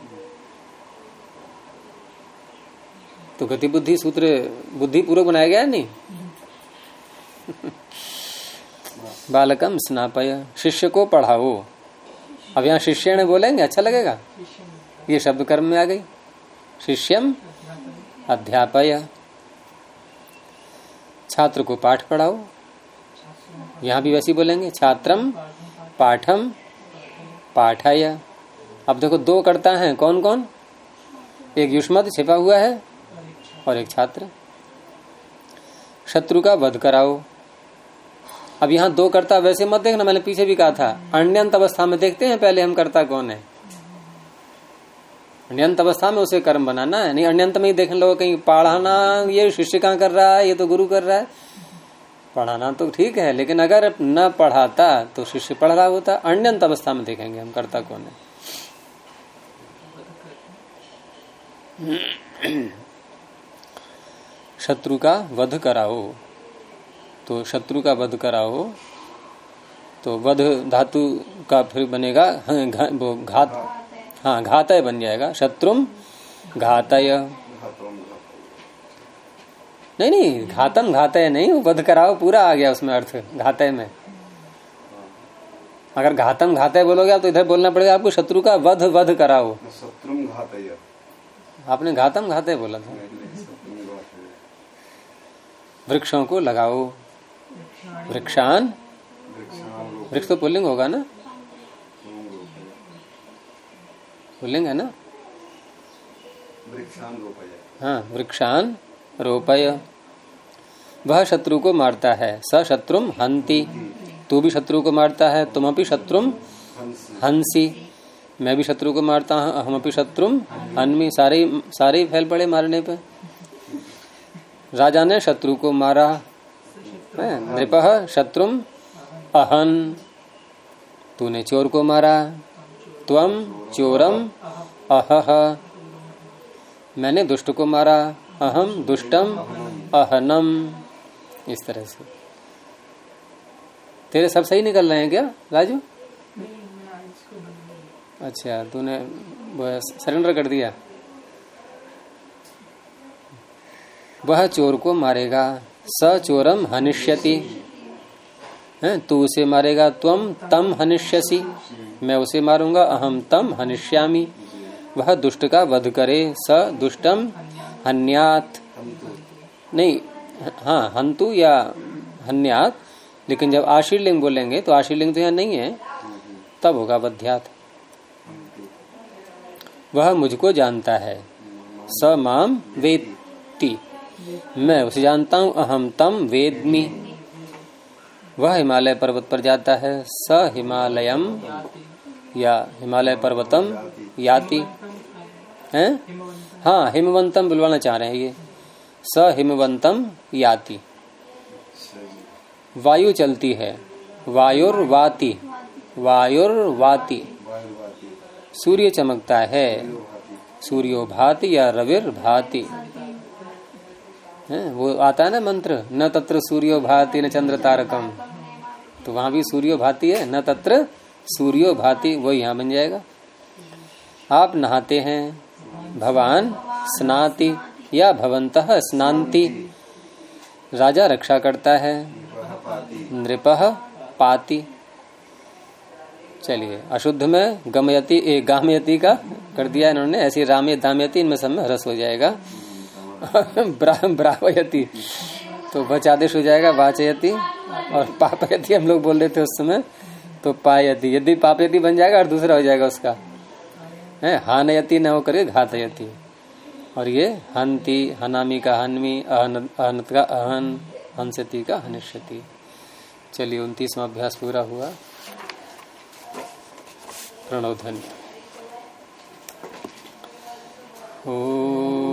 तो गति बुद्धि सूत्र बुद्धि पूर्वक बनाया गया है, नहीं? (laughs) बालकम स्नापय, शिष्य को पढ़ाओ। अब यहाँ शिष्य ने बोलेंगे अच्छा लगेगा? ये शब्द कर्म में आ गई। शिष्यम अध्यापय। छात्र को पाठ पढ़ाओ। यहाँ भी वैसे बोलेंगे, छात्रम पाठम पाठाय। अब देखो, दो करता है कौन कौन एक युष्मत छिपा हुआ है और एक छात्र। शत्रु का वध कराओ। अब यहाँ दो करता वैसे मत देखना, मैंने पीछे भी कहा था। अन्यंत अवस्था में देखते हैं पहले हम करता कौन है। अन्यंत अवस्था में उसे कर्म बनाना है, नहीं अन्यंत में ही देख लो, कहीं पढ़ाना, ये शिष्य कहाँ कर रहा है, ये तो गुरु कर रहा है। पढ़ाना तो ठीक है, लेकिन अगर न पढ़ाता तो शिष्य पढ़ रहा होता अन्यंत अवस्था में देखेंगे हम कर्ता कौन है। (clears throat) शत्रु का वध कराओ। तो शत्रु का वध कराओ। तो वध धातु का फिर बनेगा हाँ, घा, वो घात हाँ घातय बन जाएगा। शत्रुम घातय। नहीं नहीं घातम घातय नहीं वध कराओ पूरा आ गया उसमें अर्थ घातय में। अगर घातम घातय बोलोगे आप तो इधर बोलना पड़ेगा आपको शत्रु का वध वध कराओ। शत्रुम घातय। आपने घातम घातय बोला था। वृक्षों को लगाओ। वृक्षान? वृक्ष तो पुल्लिंग होगा ना? पुल्लिंग है ना? हाँ वृक्षान रोपय। वह शत्रु को मारता है। स शत्रुम हंति। तू भी शत्रु को मारता है तुम अपनी शत्रुम हंस। मैं भी शत्रु को मारता हूँ हम अपनी शत्रुम हनमी। सारे सारे फैल पड़े मारने पर राजा ने शत्रु को मारा। नृप शत्रुम अहन तूने चोर को मारा। त्वम चोरम अहह मैंने दुष्ट को मारा। अहम दुष्टम अहनम। इस तरह से। तेरे सब सही निकल रहे हैं क्या राजू? अच्छा तूने सरेंडर कर दिया। वह चोर को मारेगा। स चोरम हनिष्यति। है, तू उसे मारेगा तुम तम हनिष्यसी। मैं उसे मारूँगा अहम तम हनिष्यामी। वह दुष्ट का वध करे, स दुष्टम हन्यात। नहीं हाँ हंतु या हन्यात, लेकिन जब आशीर्लिंग बोलेंगे तो आशीर्लिंग तो यहाँ नहीं है। तब होगा बध्यात वह मुझको जानता है। स माम वेत्ति। मैं उसे जानता हूँ, अहम तम वेदमी। वह हिमालय पर्वत पर जाता है, स हिमालयम या हिमालय पर्वतम याति। है? हाँ हिमवंतम बुलवाना चाह रहे हैं ये। स हिमवंतम याति। वायु चलती है, वायुर्वाति वायुर्वाति। सूर्य चमकता है सूर्यो भाति या रविर भाति है, वो आता है ना मंत्र, न तत्र सूर्यो भाति न चंद्र तारकम तो वहाँ भी सूर्यो भाति है, न तत्र सूर्यो भाति वो यहाँ बन जाएगा। आप नहाते हैं भवान स्नाति या भवंत स्नांति। राजा रक्षा करता है, नृप पाति। चलिए, अशुद्ध में गमयति, ए, गामयति का कर दिया इन्होंने, ऐसी रामे दामयति इनमें सब में हरस हो जाएगा। ब्रावयति। तो बच आदेश हो जाएगा, वाचयति, और पापयति हम लोग बोल रहे थे उस समय तो पायति। यदि पापयति बन जाएगा और दूसरा हो जाएगा उसका। है, हानयति न हो करके घातयति। और ये हंति, हनामी का हनमी, अहन, अहनत का अहन, हंसती का हनिष्यति। चलिए उन्तीसवा अभ्यास पूरा हुआ। प्रणव ध्वनि। ओ